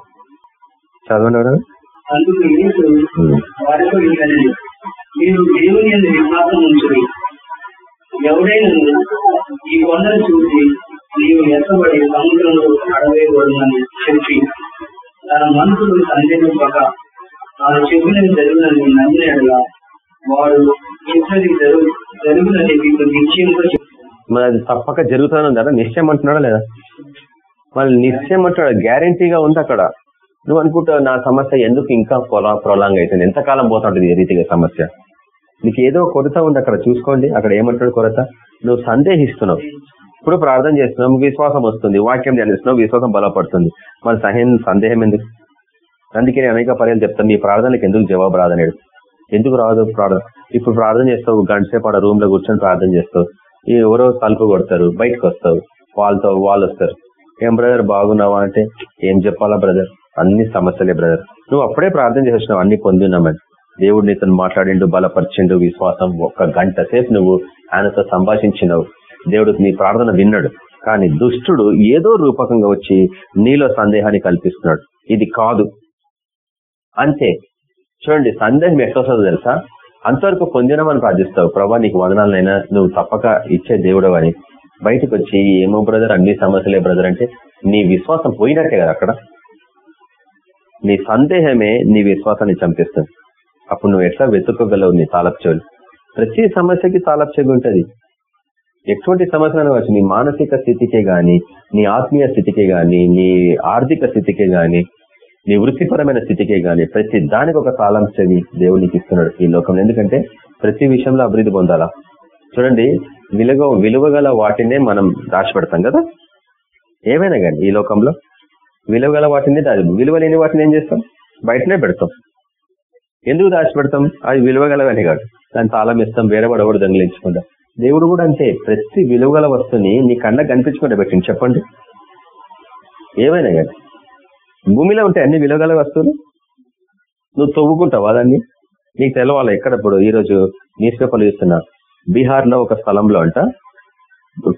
చదవండి మీరు దేవుని విశ్వాసం ఉంచుడి ఎవరైనా ఈ కొండను చూసి నీవు ఎత్తబడి సముద్రంలో అడవేయబడునని చెప్పి తన మనసులు సందేహింపక తాను చెప్పినది జరుగునని నమ్మినట్లా వాడు చెప్పినది జరుగు జరుగునని మీకు నిశ్చయంగా చెప్తాను మరి అది తప్పక జరుగుతాను నిశ్చయం అంటున్నాడా లేదా? మళ్ళీ నిశ్చయం అంటాడు గ్యారంటీగా ఉంది అక్కడ. నువ్వు అనుకుంటావు నా సమస్య ఎందుకు ఇంకా ప్రొలాంగ్ అవుతుంది? ఎంతకాలం పోతుంటుంది ఈ రీతిగా సమస్య? నీకు ఏదో కొరత ఉంది అక్కడ చూసుకోండి. అక్కడ ఏమంటాడు కొరత? నువ్వు సందేహిస్తున్నావు. ఇప్పుడు ప్రార్థన చేస్తున్నావు విశ్వాసం వస్తుంది. వాక్యం ధ్యానిస్తున్నావు విశ్వాసం బలపడుతుంది. మన సహేం సందేహం ఎందుకు? అందుకే నేను అనేక పర్యాలు చెప్తాను మీ ప్రార్థనలకు ఎందుకు జవాబు రాదనేది. ఎందుకు రాదు ప్రార్థన ఇప్పుడు ప్రార్థన చేస్తావు గంట సేపు ఆడ రూమ్లో కూర్చొని ప్రార్థన చేస్తావు. ఎవరో తలుపు కొడతారు బయటకు వస్తావు. వాళ్ళతో వాళ్ళు వస్తారు. ఏం బ్రదర్ బాగున్నావా అంటే ఏం చెప్పాలా బ్రదర్? అన్ని సమస్యలే బ్రదర్. నువ్వు అప్పుడే ప్రార్థన చేసినావు అన్ని పొందినామని దేవుడు నీతో మాట్లాడిండు బలపరిచిండు విశ్వాసం ఒక గంట సేపు నువ్వు ఆయనతో సంభాషించినవు. దేవుడు నీ ప్రార్థన విన్నాడు. కానీ దుష్టుడు ఏదో రూపకంగా వచ్చి నీలో సందేహాన్ని కల్పిస్తున్నాడు. ఇది కాదు. అంతే. చూడండి సందేహం ఎట్లొస్తుందో తెలుసా? అంతవరకు పొందినమని ప్రార్థిస్తావు. ప్రభా నీకు వదనాలనైనా నువ్వు తప్పక ఇచ్చే దేవుడు అని. బయటకు వచ్చి ఏమో బ్రదర్ అన్ని సమస్యలే బ్రదర్ అంటే నీ విశ్వాసం పోయినట్టే కదా అక్కడ? నీ సందేహమే నీ విశ్వాసాన్ని చంపిస్తుంది. అప్పుడు నువ్వు ఎట్లా వెతుక్కోగలవు నీ తాలప్చెవులు ప్రతి సమస్యకి తాలప్చెవి ఉంటుంది. ఎటువంటి సమస్యలు వచ్చి నీ మానసిక స్థితికే గాని నీ ఆత్మీయ స్థితికే గాని నీ ఆర్థిక స్థితికే గాని నీ వృత్తిపరమైన స్థితికే గాని ప్రతి దానికి ఒక తాళం చెవి దేవునికి ఇస్తున్నాడు ఈ లోకంలో. ఎందుకంటే ప్రతి విషయంలో అభివృద్ధి పొందాలా? చూడండి విలువ విలువగల వాటినే మనం దాచిపెడతాం కదా? ఏమైనా కానీ ఈ లోకంలో విలువగల వాటిని దాచి విలువ లేని వాటిని ఏం చేస్తాం? బయటనే పెడతాం. ఎందుకు దాచిపెడతాం? అది విలువగలవని కాదు. దాని తాళం ఇస్తాం వేరే పడవడు ఎవడు దొంగిలించకుండా. దేవుడు కూడా అంతే. ప్రతి విలువగల వస్తువుని నీ కన్నా కనిపించకుండా పెట్టింది చెప్పండి. ఏమైనా కానీ. భూమిలో ఉంటాయి అన్ని విలువగల వస్తువులు? నువ్వు తవ్వుకుంటావా దాన్ని? నీకు తెలవాలి ఎక్కడప్పుడు ఈరోజు న్యూస్ పేపర్లు చూస్తున్నా. బీహార్లో ఒక స్థలంలో అంట.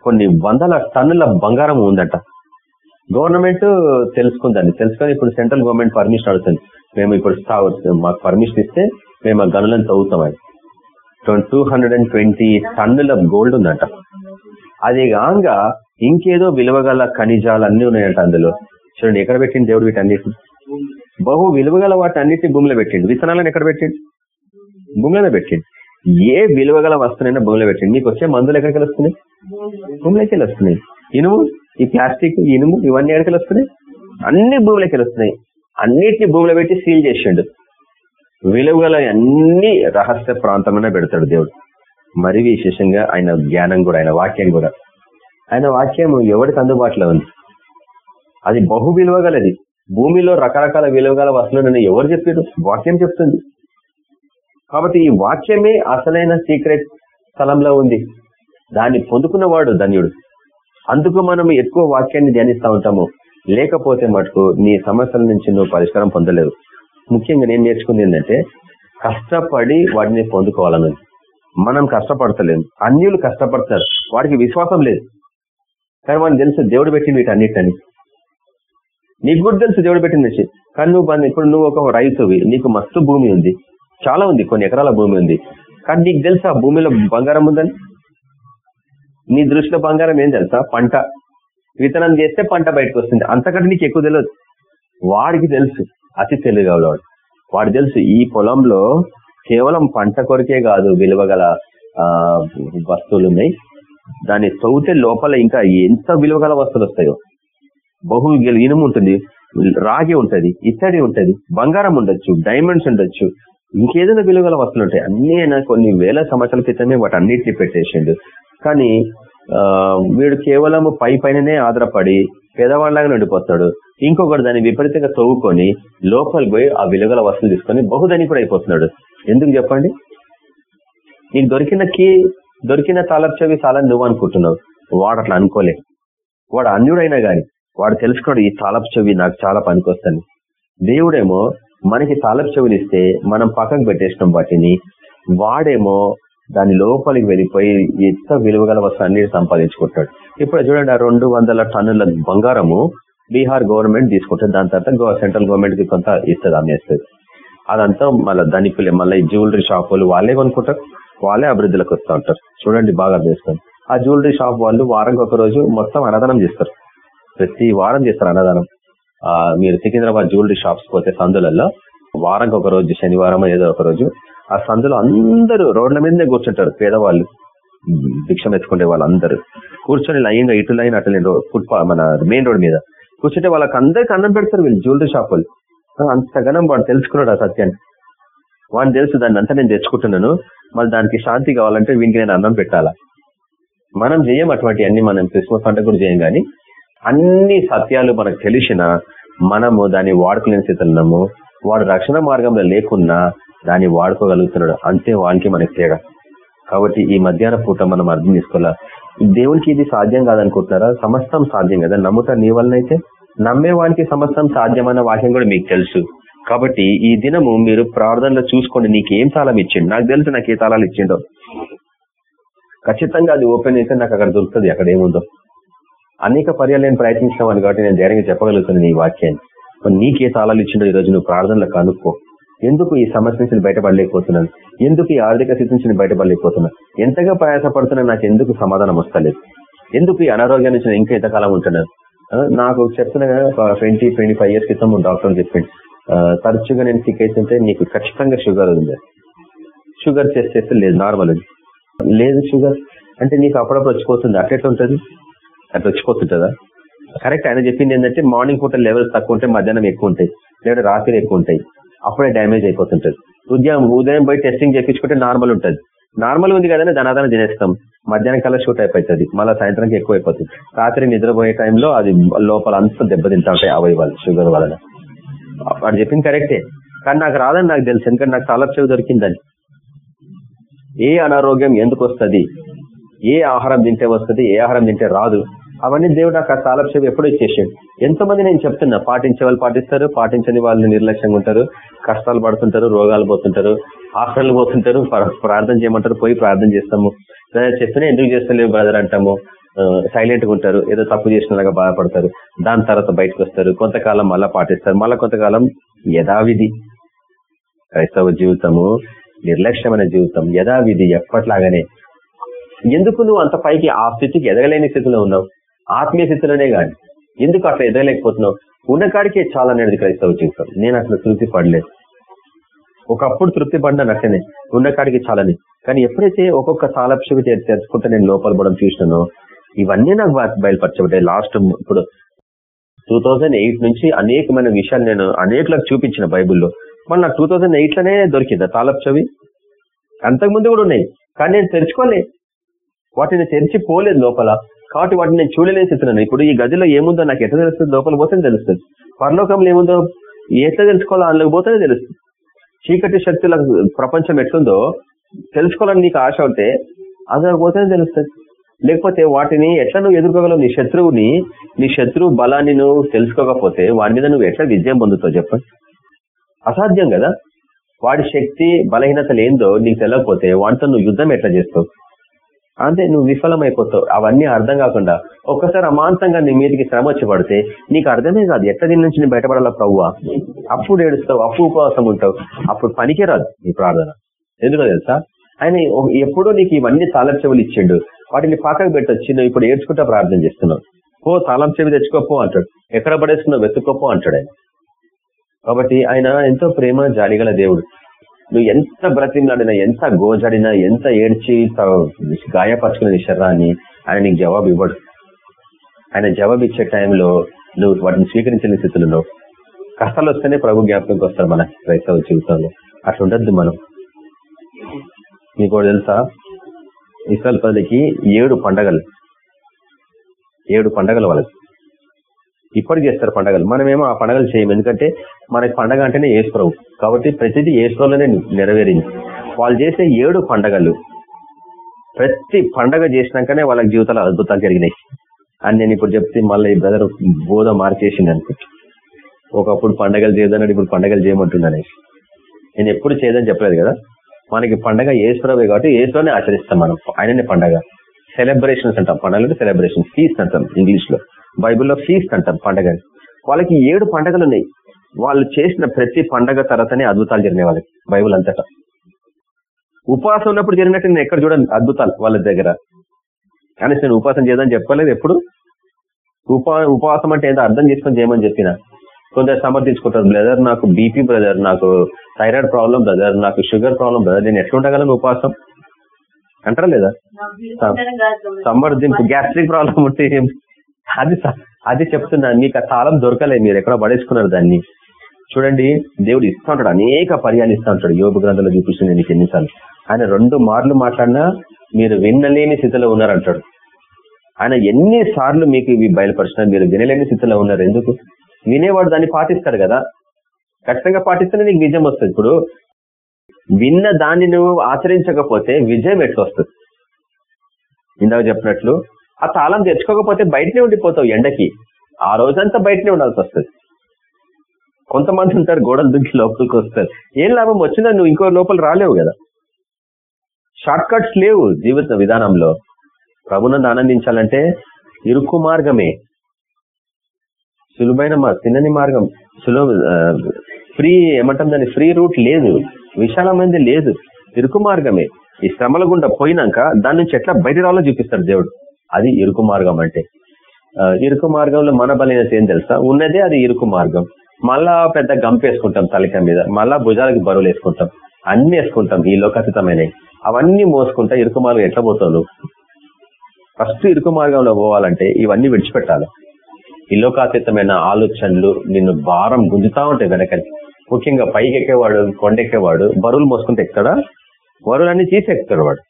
కొన్ని వందల టన్నుల బంగారం ఉందంట. గవర్నమెంట్ తెలుసుకుందండి తెలుసుకొని ఇప్పుడు సెంట్రల్ గవర్నమెంట్ పర్మిషన్ అడుగుతుంది. మేము ఇప్పుడు స్థా- మాకు పర్మిషన్ ఇస్తే మేము ఆ గనులను తవ్వుతామని టూ హండ్రెడ్ అండ్ ట్వంటీ టన్నుల గోల్డ్ ఉందంట. అది కాక ఇంకేదో విలువగల ఖనిజాలు అన్ని ఉన్నాయంట అందులో. చూడండి ఎక్కడ పెట్టింది దేవుడు వీటన్నిటిని? బహు విలువగల వాటి అన్నిటిని భూమిలో పెట్టిండు. విత్తనాలను ఎక్కడ పెట్టిండు? భూమిలోనే పెట్టిండు. ఏ విలువగల వస్తువునైనా భూమిలో పెట్టిండు. మీకు వచ్చే మందులు ఎక్కడికి వస్తున్నాయి? భూమిలోకి వస్తున్నాయి ఇనుము ఈ ప్లాస్టిక్ ఇనుము ఇవన్నీ ఎక్కడికి వస్తున్నాయి అన్ని భూమిలోకి వస్తున్నాయి అన్నిటిని భూమిలో పెట్టి సీల్ చేసిండు. విలువగల అన్ని రహస్య ప్రాంతంలోనే పెడతాడు దేవుడు. మరి విశేషంగా ఆయన జ్ఞానం కూడా ఆయన వాక్యం కూడా. ఆయన వాక్యం ఎవరికి అందుబాటులో ఉంది? అది బహు విలువగలది. భూమిలో రకరకాల విలువగల వస్తువులను ఎవరు చెప్పారు? వాక్యం చెప్తుంది. కాబట్టి ఈ వాక్యమే అసలైన సీక్రెట్ స్థలంలో ఉంది. దాన్ని పొందుకున్నవాడు ధన్యుడు. అందుకు మనం ఎక్కువ వాక్యాన్ని ధ్యానిస్తూ ఉంటాము. లేకపోతే మటుకు నీ సమస్యల నుంచి నువ్వు పరిష్కారం పొందలేవు. ముఖ్యంగా నేను నేర్చుకుంది ఏంటంటే కష్టపడి వాటిని పొందుకోవాలన్నది మనం కష్టపడతలేము అన్యులు కష్టపడతారు. వాడికి విశ్వాసం లేదు. కానీ వాడిని తెలుసు దేవుడు పెట్టింది వీటన్నిటిని. నీకు కూడా తెలుసు దేవుడు పెట్టింది విషయం. కానీ నువ్వు ఇప్పుడు నువ్వు ఒక రైతువి. నీకు మస్తు భూమి ఉంది. చాలా ఉంది కొన్ని ఎకరాల భూమి ఉంది. కానీ నీకు తెలుసా భూమిలో బంగారం ఉందని? నీ దృష్టిలో బంగారం ఏం తెలుసా? పంట. విత్తనం చేస్తే పంట బయటకు వస్తుంది అంతకంటే నీకు ఎక్కువ తెలియదు వాడికి తెలుసు. అతి తెలివిగలవాడు. వాడు వాడు తెలుసు ఈ పొలంలో కేవలం పంట కొరకే కాదు విలువగల వస్తువులు ఉన్నాయి. దాన్ని చదివితే లోపల ఇంకా ఎంత విలువగల వస్తువులు వస్తాయో. బహు ఇనుము ఉంటుంది రాగి ఉంటుంది ఇత్తడి ఉంటది బంగారం ఉండొచ్చు డైమండ్స్ ఉండొచ్చు. ఇంకేదైనా విలువగల వస్తువులు ఉంటాయి. అన్ని అయినా కొన్ని వేల సంవత్సరాల క్రితమే వాటి అన్నిటిని పెట్టేసిండు. కానీ వీడు కేవలం పై పైననే ఆధారపడి పేదవాళ్ళగా ఉండిపోతాడు. ఇంకొకటి దాన్ని విపరీతంగా తవ్వుకొని లోపలికి పోయి ఆ విలుగల వస్తువులు తీసుకొని బహుధనికుడు అయిపోతున్నాడు. ఎందుకు చెప్పండి? నీకు దొరికిన కీ దొరికిన తాలపు చెవి చాలా నువ్వు అనుకుంటున్నావు. వాడు అట్లా అనుకోలే. వాడు అన్యుడైనా గాని వాడు తెలుసుకున్నాడు ఈ తాలపు చెవి నాకు చాలా పనికొస్తాను దేవుడేమో మనకి తాలపు చెవులు ఇస్తే మనం పక్కకు పెట్టేసినాం వాటిని. వాడేమో దాని లోపలికి వెళ్ళిపోయి ఎంత విలువగల వస్తువు అన్ని సంపాదించుకుంటాడు. ఇప్పుడు చూడండి ఆ రెండు వందల టన్నుల బంగారము బీహార్ గవర్నమెంట్ తీసుకుంటుంది దాని తర్వాత సెంట్రల్ గవర్నమెంట్కి కొంత ఇస్తుంది అమ్మేస్తుంది అదంతా మళ్ళీ ధనికులే మళ్ళీ జ్యువెలరీ షాపులు వాళ్ళే కొనుక్కుంటారు వాళ్ళే అభివృద్ధిలోకి వస్తూ ఉంటారు. చూడండి బాగా చేస్తారు ఆ జ్యువెలరీ షాప్ వాళ్ళు వారంకి ఒక రోజు మొత్తం అన్నదానం చేస్తారు. ప్రతి వారం చేస్తారు అన్నదానం. మీరు సికింద్రాబాద్ జ్యువెలరీ షాప్స్ పోతే సందులలో వారంకి ఒక రోజు శనివారం ఏదో ఒక రోజు ఆ సందులో అందరూ రోడ్ల మీదనే కూర్చుంటారు పేదవాళ్ళు. భిక్షం ఎత్తుకునే వాళ్ళందరూ. కూర్చొని లైన్గా ఇటు లైన్ అటు లైన్ ఫుట్ మన మెయిన్ రోడ్ మీద కూర్చుంటే వాళ్ళకి అందరికి అన్నం పెడతారు వీళ్ళు జ్యువెలరీ షాప్ వాళ్ళు అంత అంతగానం వాడు తెలుసుకున్నాడు ఆ సత్యాన్ని. వాడిని తెలుసు దాన్ని అంతా నేను తెచ్చుకుంటున్నాను. మళ్ళీ దానికి శాంతి కావాలంటే వీనికి నేను అన్నం పెట్టాలా? మనం చేయం అటువంటి అన్ని మనం క్రిస్మస్ పండుగ కూడా చేయం కానీ అన్ని సత్యాలు మనకు తెలిసిన మనము దాన్ని వాడుకోలేని స్థితిలో ఉన్నాము. వాడు రక్షణ మార్గంలో లేకున్నా దాన్ని వాడుకోగలుగుతున్నాడు. అంతే వానికి మనకి తేడా. కాబట్టి ఈ మధ్యాహ్న పూట మనం అర్థం చేసుకోవాలా? దేవునికి ఇది సాధ్యం కాదనుకుంటున్నారా? సమస్తం సాధ్యం కదా? నమ్ముతా నీ వలనైతే నమ్మే వానికి సమస్తం సాధ్యమైన వాక్యం కూడా మీకు తెలుసు. కాబట్టి ఈ దినము మీరు ప్రార్థనలో చూసుకోండి నీకేం తాళం ఇచ్చిండు? నాకు తెలుసు నాకు ఏ తాళాలు ఇచ్చిండో. ఖచ్చితంగా అది ఓపెన్ అయితే నాకు అక్కడ దొరుకుతుంది. అక్కడ ఏముందో. అనేక పర్యాలు నేను ప్రయత్నించినామని కాబట్టి నేను ధైర్యంగా చెప్పగలుగుతున్నాను నీ వాక్యాన్ని. నీకే తాళాలు ఇచ్చిండో ఈ రోజు నువ్వు ప్రార్థనలో కనుక్కో. ఎందుకు ఈ సమస్య నుంచి బయటపడలేకపోతున్నాను? ఎందుకు ఈ ఆర్థిక స్థితి నుంచి బయటపడలేకపోతున్నాను? ఎంతగా ప్రయాసపడుతున్నా నాకు ఎందుకు సమాధానం వస్తలేదు? ఎందుకు ఈ అనారోగ్యం నుంచి ఇంకా ఎంతకాలం ఉంటున్నాను? నాకు చెప్తున్నా ట్వంటీ ట్వంటీ ఫైవ్ ఇయర్స్ క్రితం డాక్టర్ చెప్పింది తరచుగా నేను సిక్ అవుతుంటే నీకు ఖచ్చితంగా షుగర్ ఉంది. షుగర్ టెస్ట్ చేస్తే లేదు నార్మల్ అది లేదు షుగర్ అంటే నీకు అప్పుడప్పుడు వచ్చిపోతుంది. అట్లెట్లా ఉంటుంది? అట్లా వచ్చిపోతుంటుందా? కరెక్ట్ ఆయన చెప్పింది ఏంటంటే మార్నింగ్ పూట లెవెల్స్ తక్కువ ఉంటాయి మధ్యాహ్నం ఎక్కువ ఉంటాయి. లేదా రాత్రి ఎక్కువ ఉంటాయి. అప్పుడే డ్యామేజ్ అయిపోతుంటుంది. ఉదయం ఉదయం పోయి టెస్టింగ్ చేయించుకుంటే నార్మల్ ఉంటుంది. నార్మల్ ఉంది కదండి దానాదానం తినేస్తాం. మధ్యాహ్నం కల్లా షూట్ అయిపోతుంది. మళ్ళీ సాయంత్రానికి ఎక్కువ అయిపోతుంది. రాత్రి నిద్రపోయే టైంలో అది లోపల అంతా దెబ్బతింటా ఉంటాయి అవయవాలు షుగర్ వలన. వాడు చెప్పింది కరెక్టే కానీ నాకు రాదని నాకు తెలుసు. ఎందుకంటే నాకు చాలా చెవి దొరికిందని. ఏ అనారోగ్యం ఎందుకు వస్తుంది? ఏ ఆహారం తింటే వస్తుంది? ఏ ఆహారం తింటే రాదు? అవన్నీ దేవుడు నాకు ఆ సాలక్షేపం ఎప్పుడో ఇచ్చేసాడు. ఎంతో మంది నేను చెప్తున్నా పాటించే వాళ్ళు పాటిస్తారు పాటించని వాళ్ళు నిర్లక్ష్యంగా ఉంటారు కష్టాలు పడుతుంటారు రోగాలు పోతుంటారు హాస్పిటల్ పోతుంటారు ప్రార్థన చేయమంటారు పోయి ప్రార్థన చేస్తాము. చెప్తున్నా ఎందుకు చేస్తలేవు బ్రదర్ అంటాము. సైలెంట్గా ఉంటారు ఏదో తప్పు చేసినలాగా బాధపడతారు. దాని తర్వాత బయటకు వస్తారు. కొంతకాలం మళ్ళా పాటిస్తారు. మళ్ళా కొంతకాలం యథావిధి. క్రైస్తవ జీవితము నిర్లక్ష్యమైన జీవితం యథావిధి ఎప్పట్లాగానే. ఎందుకు నువ్వు అంత పైకి ఆ స్థితికి ఎదగలేని స్థితిలో ఉన్నావు? ఆత్మీయ స్థితిలోనే కానీ ఎందుకు అట్లా ఎదగలేకపోతున్నావు? ఉన్న కాడికే చాలా అనేది క్రైస్తవ జీవితం. నేను అట్లా తృప్తి పడలేదు. ఒకప్పుడు తృప్తి పడ్డాను అట్లనే ఉన్నకాడికి చాలని. కానీ ఎప్పుడైతే ఒక్కొక్క సాలక్షమి తెచ్చుకుంటే నేను లోపల పడడం చూసినానో ఇవన్నీ నాకు బయలుపరచబడ్డాయి. లాస్ట్ ఇప్పుడు టూ నుంచి అనేకమైన విషయాలు నేను అనేకలకు చూపించిన బైబుల్లో. మళ్ళీ నాకు టూ థౌజండ్ ఎయిట్లోనే దొరికింది తాలప్ చెవి అంతకుముందు కూడా ఉన్నాయి. కానీ నేను తెరుచుకోలే. వాటిని తెరిచి పోలేదు లోపల. కాబట్టి వాటిని నేను చూడలేని స్థితున్నాను ఇప్పుడు ఈ గదిలో ఏముందో నాకు ఎట్లా తెలుస్తుంది? లోపల పోతే తెలుస్తుంది. పరలోకంలో ఏముందో ఎట్లా తెలుసుకోవాలో అందులోకి పోతేనే తెలుస్తుంది. చీకటి శక్తుల ప్రపంచం ఎట్లుందో తెలుసుకోవాలని నీకు ఆశ ఉంటే అందులోకి పోతేనే తెలుస్తుంది. లేకపోతే వాటిని ఎట్లా నువ్వు ఎదుర్కోగలవు? నీ శత్రువుని నీ శత్రువు బలాన్ని నువ్వు తెలుసుకోకపోతే వాడి మీద నువ్వు ఎట్లా విజయం పొందుతావు చెప్పండి అసాధ్యం కదా. వాడి శక్తి బలహీనతలు ఏందో నీకు తెలియకపోతే వాటితో నువ్వు యుద్ధం ఎట్లా చేస్తావు? అంతే నువ్వు విఫలమైపోతావు. అవన్నీ అర్థం కాకుండా ఒక్కసారి అమాంతంగా నీ మీదకి శ్రమ వచ్చి పడితే నీకు అర్థమే కాదు ఎట్ట దీని నుంచి నేను బయటపడాలా ప్రవ్వా? అప్పుడు ఏడుస్తావు అప్పు ఉపవాసం ఉంటావు అప్పుడు పనికే రాదు నీ ప్రార్థన. ఎందుకో తెలుసా? ఆయన ఎప్పుడో నీకు ఇవన్నీ తాళం చెవులు ఇచ్చిండు. వాటిని పాకకు పెట్టొచ్చి నువ్వు ఇప్పుడు ఏడ్చుకుంటా ప్రార్థన చేస్తున్నావు. పో తాళం చెవి తెచ్చుకోపో అంటాడు. ఎక్కడ పడేసుకున్నావు వెతుక్కోపో అంటాడు ఆయన. కాబట్టి ఆయన ఎంతో ప్రేమ జాలిగల దేవుడు. నువ్వు ఎంత బ్రతిమలాడినా ఎంత గోజాడినా ఎంత ఏడ్చి త- గాయపరుచుకున్న నీ శరీరాన్ని ఆయన నీకు జవాబు ఇవ్వడు. ఆయన జవాబు ఇచ్చే టైంలో నువ్వు వాటిని స్వీకరించిన స్థితిలో కష్టాలు వస్తేనే ప్రభు జ్ఞాపకంకి వస్తారు మన క్రైస్తవ జీవితంలో. అట్లా ఉండద్దు మనం. మీకు తెలుసా? ఇసల్ పదికి ఏడు పండగలు. ఏడు పండగలు వాళ్ళకి. ఇప్పటికి చేస్తారు పండగలు. మనమేమో ఆ పండగలు చేయం. ఎందుకంటే మనకి పండగ అంటేనే ఏసుప్రభు. కాబట్టి ప్రతిదీ ఏసులోనే నెరవేరింది. వాళ్ళు చేసే ఏడు పండగలు ప్రతి పండగ చేసినాకనే వాళ్ళ జీవితాలు అద్భుతాలు జరిగినాయి. అని నేను ఇప్పుడు చెప్తే మళ్ళీ ఈ బ్రదర్ బోధ మార్చేసింది అనుకుంటా ఒకప్పుడు పండగలు చేయదన్నాడు ఇప్పుడు పండగలు చేయమంటున్నాను నేను ఎప్పుడు చేయదని చెప్పలేదు కదా. మనకి పండగ ఏసుప్రభే కాబట్టి ఏసులోనే ఆచరిస్తాం మనం. ఆయననే పండగ. సెలబ్రేషన్స్ అంటాం. పండగలు సెలబ్రేషన్ ఫీస్ట్ అంటాం ఇంగ్లీష్లో బైబిల్లో ఫీస్ట్ అంటాం పండగ వాళ్ళకి ఏడు పండగలు ఉన్నాయి. వాళ్ళు చేసిన ప్రతి పండగ తర్వాతనే అద్భుతాలు జరిగినాయి వాళ్ళకి బైబుల్ అంతటా. ఉపవాసం ఉన్నప్పుడు జరిగినట్టు నేను ఎక్కడ చూడండి అద్భుతాలు వాళ్ళ దగ్గర. కానీ నేను ఉపాసం చేయదని చెప్పలేదు ఎప్పుడు. ఉపా ఉపవాసం అంటే ఏదో అర్థం చేసుకొని చేయమని చెప్పిన. కొందరు సమర్థించుకుంటారు బ్రదర్ నాకు బీపీ బ్రదర్ నాకు థైరాయిడ్ ప్రాబ్లం బ్రదర్ నాకు షుగర్ ప్రాబ్లం బ్రదర్ నేను ఎట్లా ఉండగలను ఉపవాసం? అంటారా లేదా? సమర్థింపు గ్యాస్ట్రిక్ ప్రాబ్లం ఉంటే? అది అది చెప్తున్నాను మీకు ఆ తాళం దొరకలే మీరు ఎక్కడ పడేసుకున్నారు దాన్ని. చూడండి దేవుడు ఇస్తా ఉంటాడు అనేక పర్యాలు ఇస్తా ఉంటాడు. యోగ గ్రంథంలో చూపిస్తుంది నీకు ఎన్నిసార్లు. ఆయన రెండు మార్లు మాట్లాడినా మీరు వినలేని స్థితిలో ఉన్నారంటాడు. ఆయన ఎన్ని సార్లు మీకు ఇవి బయలుపరిచినా మీరు వినలేని స్థితిలో ఉన్నారు. ఎందుకు? వినేవాడు దాన్ని పాటిస్తాడు కదా. ఖచ్చితంగా పాటిస్తేనే నీకు విజయం వస్తుంది. ఇప్పుడు విన్న దాన్ని నువ్వు ఆచరించకపోతే విజయం ఎట్లొస్తుంది? ఇందాక చెప్పినట్లు ఆ తాళం తెచ్చుకోకపోతే బయటనే ఉండిపోతావు ఎండకి. ఆ రోజంతా బయటనే ఉండాల్సి వస్తుంది. కొంతమంది ఉంటారు గోడలు దుక్కి లోపలికి వస్తారు. ఏం లాభం వచ్చిందా నువ్వు ఇంకో లోపల రాలేవు కదా. షార్ట్ కట్స్ లేవు జీవిత విధానంలో. ప్రభునందు ఆనందించాలంటే ఇరుకు మార్గమే. సులువైన మా తిన్నని మార్గం. సులువు ఫ్రీ ఏమంటాం దాన్ని? ఫ్రీ రూట్ లేదు. విశాలమైనది లేదు. ఇరుకు మార్గమే ఈ శ్రమల గుండా పోయినాక దాని నుంచి ఎట్లా బయట రావాలో చూపిస్తాడు దేవుడు. అది ఇరుకు మార్గం అంటే. ఇరుకు మార్గంలో మన బలహీనత ఏం తెలుసా? ఉన్నదే అది ఇరుకు మార్గం మళ్ళా పెద్ద గంపేసుకుంటాం తలక మీద. మళ్ళా భుజాలకి బరువులు వేసుకుంటాం. అన్ని వేసుకుంటాం ఈ లోకతీతమైనవి. అవన్నీ మోసుకుంటా ఇరుకు మార్గం ఎట్లా పోతావు ఫస్ట్ ఇరుకు మార్గంలో పోవాలంటే ఇవన్నీ విడిచిపెట్టాలి. ఈ లోకాతీతమైన ఆలోచనలు నిన్ను భారం గుంజుతా ఉంటాయి వెనకని. ముఖ్యంగా పైకి ఎక్కేవాడు కొండెక్కేవాడు బరువులు మోసుకుంటే ఎక్కుతాడా బరువులన్నీ తీసి ఎక్కుతాడు వాడు.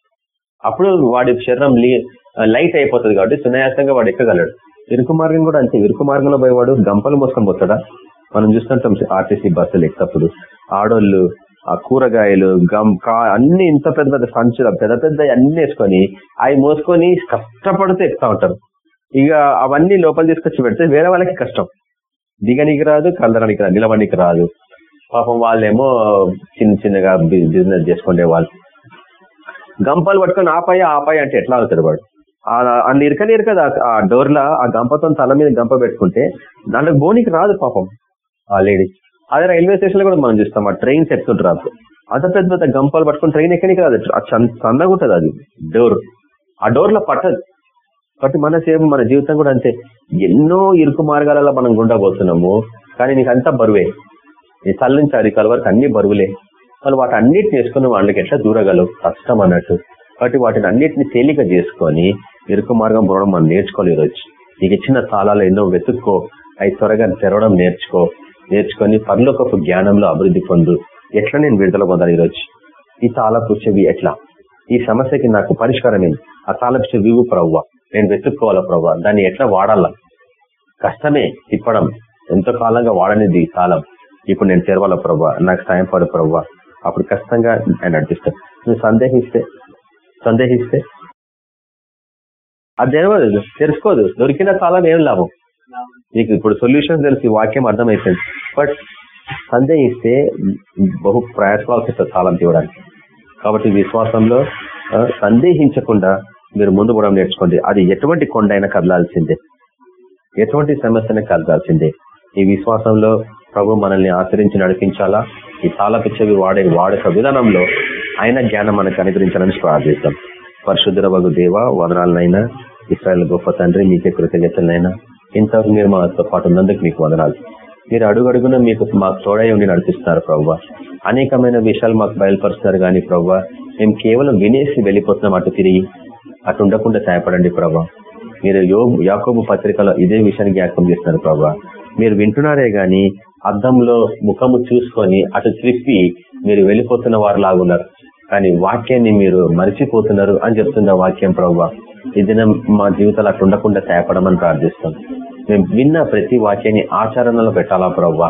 అప్పుడు వాడి శరీరం లీ- లైట్ అయిపోతుంది కాబట్టి సునాయాసంగా వాడు ఎక్కగలడు. ఇరుకు మార్గం కూడా అంతే. ఇరుకు మార్గంలో పోయేవాడు గంపలు మోసుకొని పోతాడా? మనం చూస్తుంటాం ఆర్టీసీ బస్సులు ఎక్కప్పుడు ఆడోళ్ళు ఆ కూరగాయలు గమ్ కా అన్ని ఇంత పెద్ద పెద్ద సంచులు పెద్ద పెద్ద అన్ని వేసుకొని అవి మోసుకొని కష్టపడుతూ ఎక్కుతా ఉంటారు. ఇక అవన్నీ లోపల తీసుకొచ్చి పెడితే వేరే వాళ్ళకి కష్టం. దిగనికి రాదు కలదడానికి రాదు నిలవడానికి రాదు పాపం వాళ్ళేమో చిన్న చిన్నగా బిజినెస్ చేసుకునే వాళ్ళు. గంపలు పట్టుకొని ఆపాయి ఆపాయి అంటే ఎట్లా అవుతాడు వాడు? అన్ని ఇరకని ఇరకదు? ఆ డోర్లా ఆ గంపతో తల మీద గంప పెట్టుకుంటే దాంట్లో బోనికి రాదు పాపం ఆ లేడీ. అదే రైల్వే స్టేషన్లో కూడా మనం చూస్తాం ఆ ట్రైన్స్ ఎక్కుతుంటారు రాదు. అంత పెద్ద పెద్ద గంపలు పట్టుకుని ట్రైన్ ఎక్కడికి రాదు. చందగా ఉంటుంది అది డోర్. ఆ డోర్లో పట్టదు. కాబట్టి మన సేపు మన జీవితం కూడా అంతే. ఎన్నో ఇరుకు మార్గాలలో మనం గుండా పోతున్నాము కానీ నీకు అంతా బరువే. ఈ తల నుంచి అరికాల వరకు అన్ని బరువులే. వాళ్ళు వాటి అన్నిటిని వేసుకుని వాళ్ళకి ఎట్లా దూరగలవు? కష్టం అన్నట్టు. కాబట్టి వాటిని అన్నిటిని తేలిక చేసుకొని ఇరుకు మార్గం పోవడం మనం నేర్చుకోవాలి ఈరోజు. నీకు ఇచ్చిన తాళాలు ఎన్నో వెతుక్కో. అవి త్వరగా తెరవడం నేర్చుకో. నేర్చుకొని పనులొక జ్ఞానంలో అభివృద్ధి పొందు. ఎట్లా నేను విడుదల పొందాలి ఈరోజు? ఈ తాళపు చెవి ఎట్లా? ఈ సమస్యకి నాకు పరిష్కారం ఏంది? ఆ తాళపు చెవివు ప్రవ్వ. నేను వెతుక్కోవాలా ప్రవ్వ? దాన్ని ఎట్లా వాడాలా? కష్టమే తిప్పడం. ఎంతో కాలంగా వాడనిది ఈ తాళం. ఇప్పుడు నేను తెరవాల ప్రభా? నాకు సాయం పడు ప్రభా. అప్పుడు కష్టంగా ఆయన నడిపిస్తాను నువ్వు సందేహిస్తే సందేహిస్తే. అది తెరవదు తెలుసుకోదు. దొరికిన కాలం ఏం లాభం? నీకు ఇప్పుడు సొల్యూషన్ తెలిసి వాక్యం అర్థమైపోయింది. బట్ సందేహిస్తే బహు ప్రయత్నాలు వస్తుంది కాలం తీయడానికి. కాబట్టి విశ్వాసంలో సందేహించకుండా మీరు ముందు కూడా నేర్చుకోండి. అది ఎటువంటి కొండ అయినా కదలాల్సిందే. ఎటువంటి సమస్యనే కదలాల్సిందే. ఈ విశ్వాసంలో ప్రభు మనల్ని ఆచరించి నడిపించాలా? ఈ తాళపిచ్చవి వాడే వాడక విధానంలో ఆయన జ్ఞానం మనకు అనుగ్రహించాలని ప్రార్థిస్తాం. పరిశుద్ధ వగు దేవ వదనాలనైనా ఇస్రాయల్ గొప్ప తండ్రి మీకే కృతజ్ఞతలైనా ఇంతవరకు మీరు మాతో పాటు ఉన్నందుకు మీకు వదనాలు. మీరు అడుగడుగున మీకు మాకు తోడై ఉండి నడిపిస్తున్నారు ప్రవ్వ. అనేకమైన విషయాలు మాకు బయలుపరుస్తున్నారు కానీ ప్రవ్వ మేము కేవలం వినేసి వెళ్ళిపోతున్నాం అటు తిరిగి. అటు ఉండకుండా సహాయపడండి ప్రభా మీరు యో యాకోబు పత్రికలో ఇదే విషయాన్ని జ్ఞాపకం చేస్తున్నారు ప్రభా మీరు వింటున్నారే గాని అద్దంలో ముఖము చూసుకొని అటు త్రిప్పి మీరు వెళ్ళిపోతున్న వారు లాగున్నారు కానీ వాక్యాన్ని మీరు మరిచిపోతున్నారు అని చెప్తున్న వాక్యం ప్రవ్వా ఈ దినం మా జీవితాలు అట్లా ఉండకుండా తేపడమని ప్రార్థిస్తాం మేము విన్న ప్రతి వాక్యాన్ని ఆచరణలో పెట్టాలా ప్రవ్వా?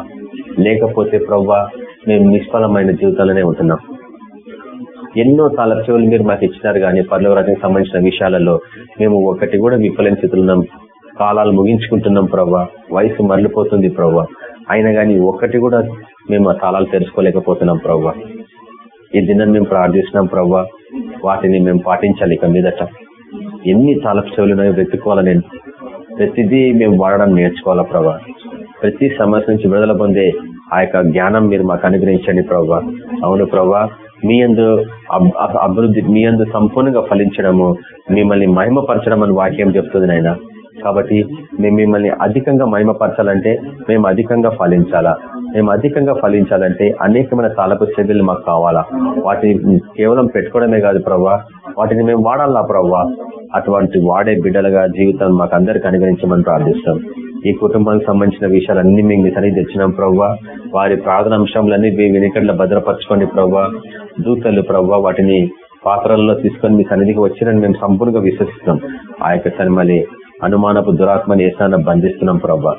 లేకపోతే ప్రవ్వా మేము నిష్ఫలమైన జీవితాలనే ఉంటున్నాం. ఎన్నో తాళచెవులు మీరు మాకు ఇచ్చినారు కానీ పర్లవరాజుకి సంబంధించిన విషయాలలో మేము ఒకటి కూడా విఫలం స్థితులున్నాం కాలాలు ముగించుకుంటున్నాం ప్రవ్వా వయసు మరలిపోతుంది ప్రవ్వా అయినా కానీ ఒక్కటి కూడా మేము ఆ తాళాలు తెరుచుకోలేకపోతున్నాం ప్రవ్వా ఈ దినం మేము ప్రార్థిస్తున్నాం ప్రవ్వా వాటిని మేము పాటించాలి ఇక మీదట. ఎన్ని తాళపు చెవులున్నాయో వెతుక్కోవాలి నేను ప్రతిదీ మేము వాడడం నేర్చుకోవాలా ప్రభా. ప్రతి సమస్య నుంచి విడుదల పొందే ఆ యొక్క జ్ఞానం మీరు మాకు అనుగ్రహించండి ప్రభా. అవును ప్రభా. మీ అందు అభివృద్ధి మీ అందు సంపూర్ణంగా ఫలించడము మిమ్మల్ని మహిమపరచడం అని వాక్యం చెప్తుంది నాయన. కాబట్టి మేము మిమ్మల్ని అధికంగా మహిమపరచాలంటే మేము అధికంగా ఫలించాలా? మేము అధికంగా ఫలించాలంటే అనేకమైన తాలపు చర్యలు మాకు కావాలా? వాటిని కేవలం పెట్టుకోవడమే కాదు ప్రవ్వా వాటిని మేము వాడాలా ప్రవ్వా? అటువంటి వాడే బిడ్డలుగా జీవితం మాకు అందరికి అనుగ్రహించమని ప్రార్థిస్తాం. ఈ కుటుంబానికి సంబంధించిన విషయాలన్నీ మేము సరిగ్గా తెచ్చినాం ప్రవ్వా. వారి ప్రార్థన అంశాలన్నీ మీ వెనుకట్లో భద్రపరచుకోండి ప్రవ్వా. దూతలు ప్రవ్వా వాటిని పాత్రల్లో తీసుకొని మీ సన్నిధికి వచ్చినని మేము సంపూర్ణంగా విశ్వసిస్తున్నాం. ఆ యొక్క సన్మలి అనుమానపు దురాత్మని ఏసాన బంధిస్తున్నాం ప్రవ్వా.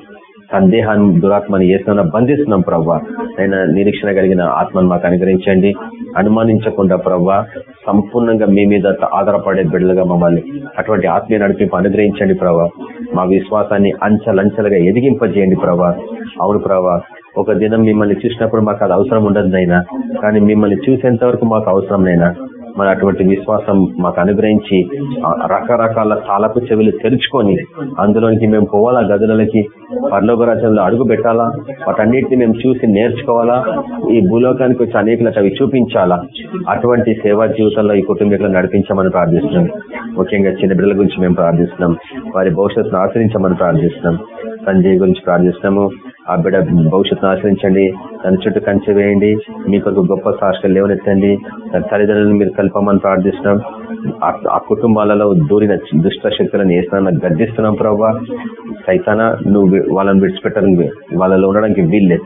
సందేహాన్ని దురాత్మని ఏసాన బంధిస్తున్నాం ప్రవ్వా. అయినా నిరీక్షణ కలిగిన ఆత్మను మాకు అనుగ్రహించండి. అనుమానించకుండా ప్రవ్వా సంపూర్ణంగా మీ మీద ఆధారపడే బిడ్డలుగా మమ్మల్ని అటువంటి ఆత్మీయ నడిపింపు అనుగ్రహించండి ప్రభా మా విశ్వాసాన్ని అంచలంచలుగా ఎదిగింపజేయండి ప్రభా అవును ప్రభా ఒక దినం మిమ్మల్ని చూసినప్పుడు మాకు అది అవసరం ఉండదు నైనా కానీ మిమ్మల్ని చూసేంత వరకు మాకు అవసరం నైనా మరి అటువంటి విశ్వాసం మాకు అనుగ్రహించి రకరకాల తాళపు చెవులు తెరుచుకొని అందులోనికి మేము పోవాలా? గదులకి పర్లోకరాజ్యంలో అడుగు పెట్టాలా? వాటన్నిటిని మేము చూసి నేర్చుకోవాలా? ఈ భూలోకానికి వచ్చి అనేకలకు అవి చూపించాలా? అటువంటి సేవా జీవితంలో ఈ కుటుంబీకులను నడిపించమని ప్రార్థిస్తున్నాం. ముఖ్యంగా చిన్న బిడ్డల గురించి మేము ప్రార్థిస్తున్నాం. వారి భవిష్యత్తును ఆశ్రయించమని ప్రార్థిస్తున్నాం. సంజయ్ గురించి ప్రార్థిస్తున్నాము. ఆ బిడ్డ భవిష్యత్తును ఆశ్రయించండి. దాని చుట్టూ కంచె వేయండి. మీ కొరకు గొప్ప సాక్షులు లేవనెత్తండి. దాని తల్లిదండ్రులను మీరు కలపమని ప్రార్థిస్తున్నాం. ఆ కుటుంబాలలో దూరిన దుష్ట శక్తులను వేసిన గర్దిస్తున్నాం ప్రభావ సైతాన నువ్వు వాళ్ళని విడిచిపెట్టాలని వాళ్ళలో ఉండడానికి వీల్లేదు.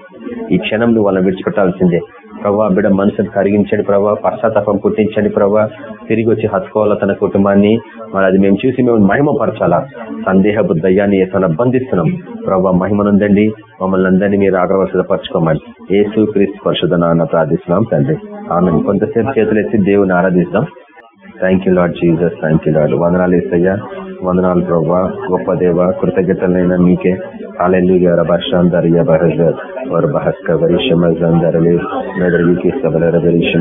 ఈ క్షణం నువ్వు వాళ్ళని విడిచిపెట్టాల్సిందే. ప్రభా బిడ్డ మనసును కరిగించండి ప్రభా పశ్చాత్తాపం పుట్టించండి ప్రభా తిరిగి వచ్చి హత్తుకోవాలా తన కుటుంబాన్ని. మరి అది మేము చూసి మేము మహిమపరచాలా. సందేహపు దయ్యాన్ని ఏమైనా బంధిస్తున్నాం. ప్రభా మహిమనుందండి. మమ్మల్ని అందరినీ మీరు ఆగ్రవసపరచుకోమని ఏసు క్రీస్తు పరిశుధన ప్రార్థిస్తున్నాం తండ్రి. ఆమె కొంతసేపు చేతులు ఎత్తి దేవుని ఆరాధిస్తాం thank you Lord Jesus thank you Lord వందనాలు ఇస్తయ్యా వందనాలు ప్రభా గొప్ప దేవ కృతజ్ఞతలైనా మీకే Hallelujah, Rabashandar Yabarazat, or Bahaska Varishama Zandarale, Nadar Yuki Sabala Revelation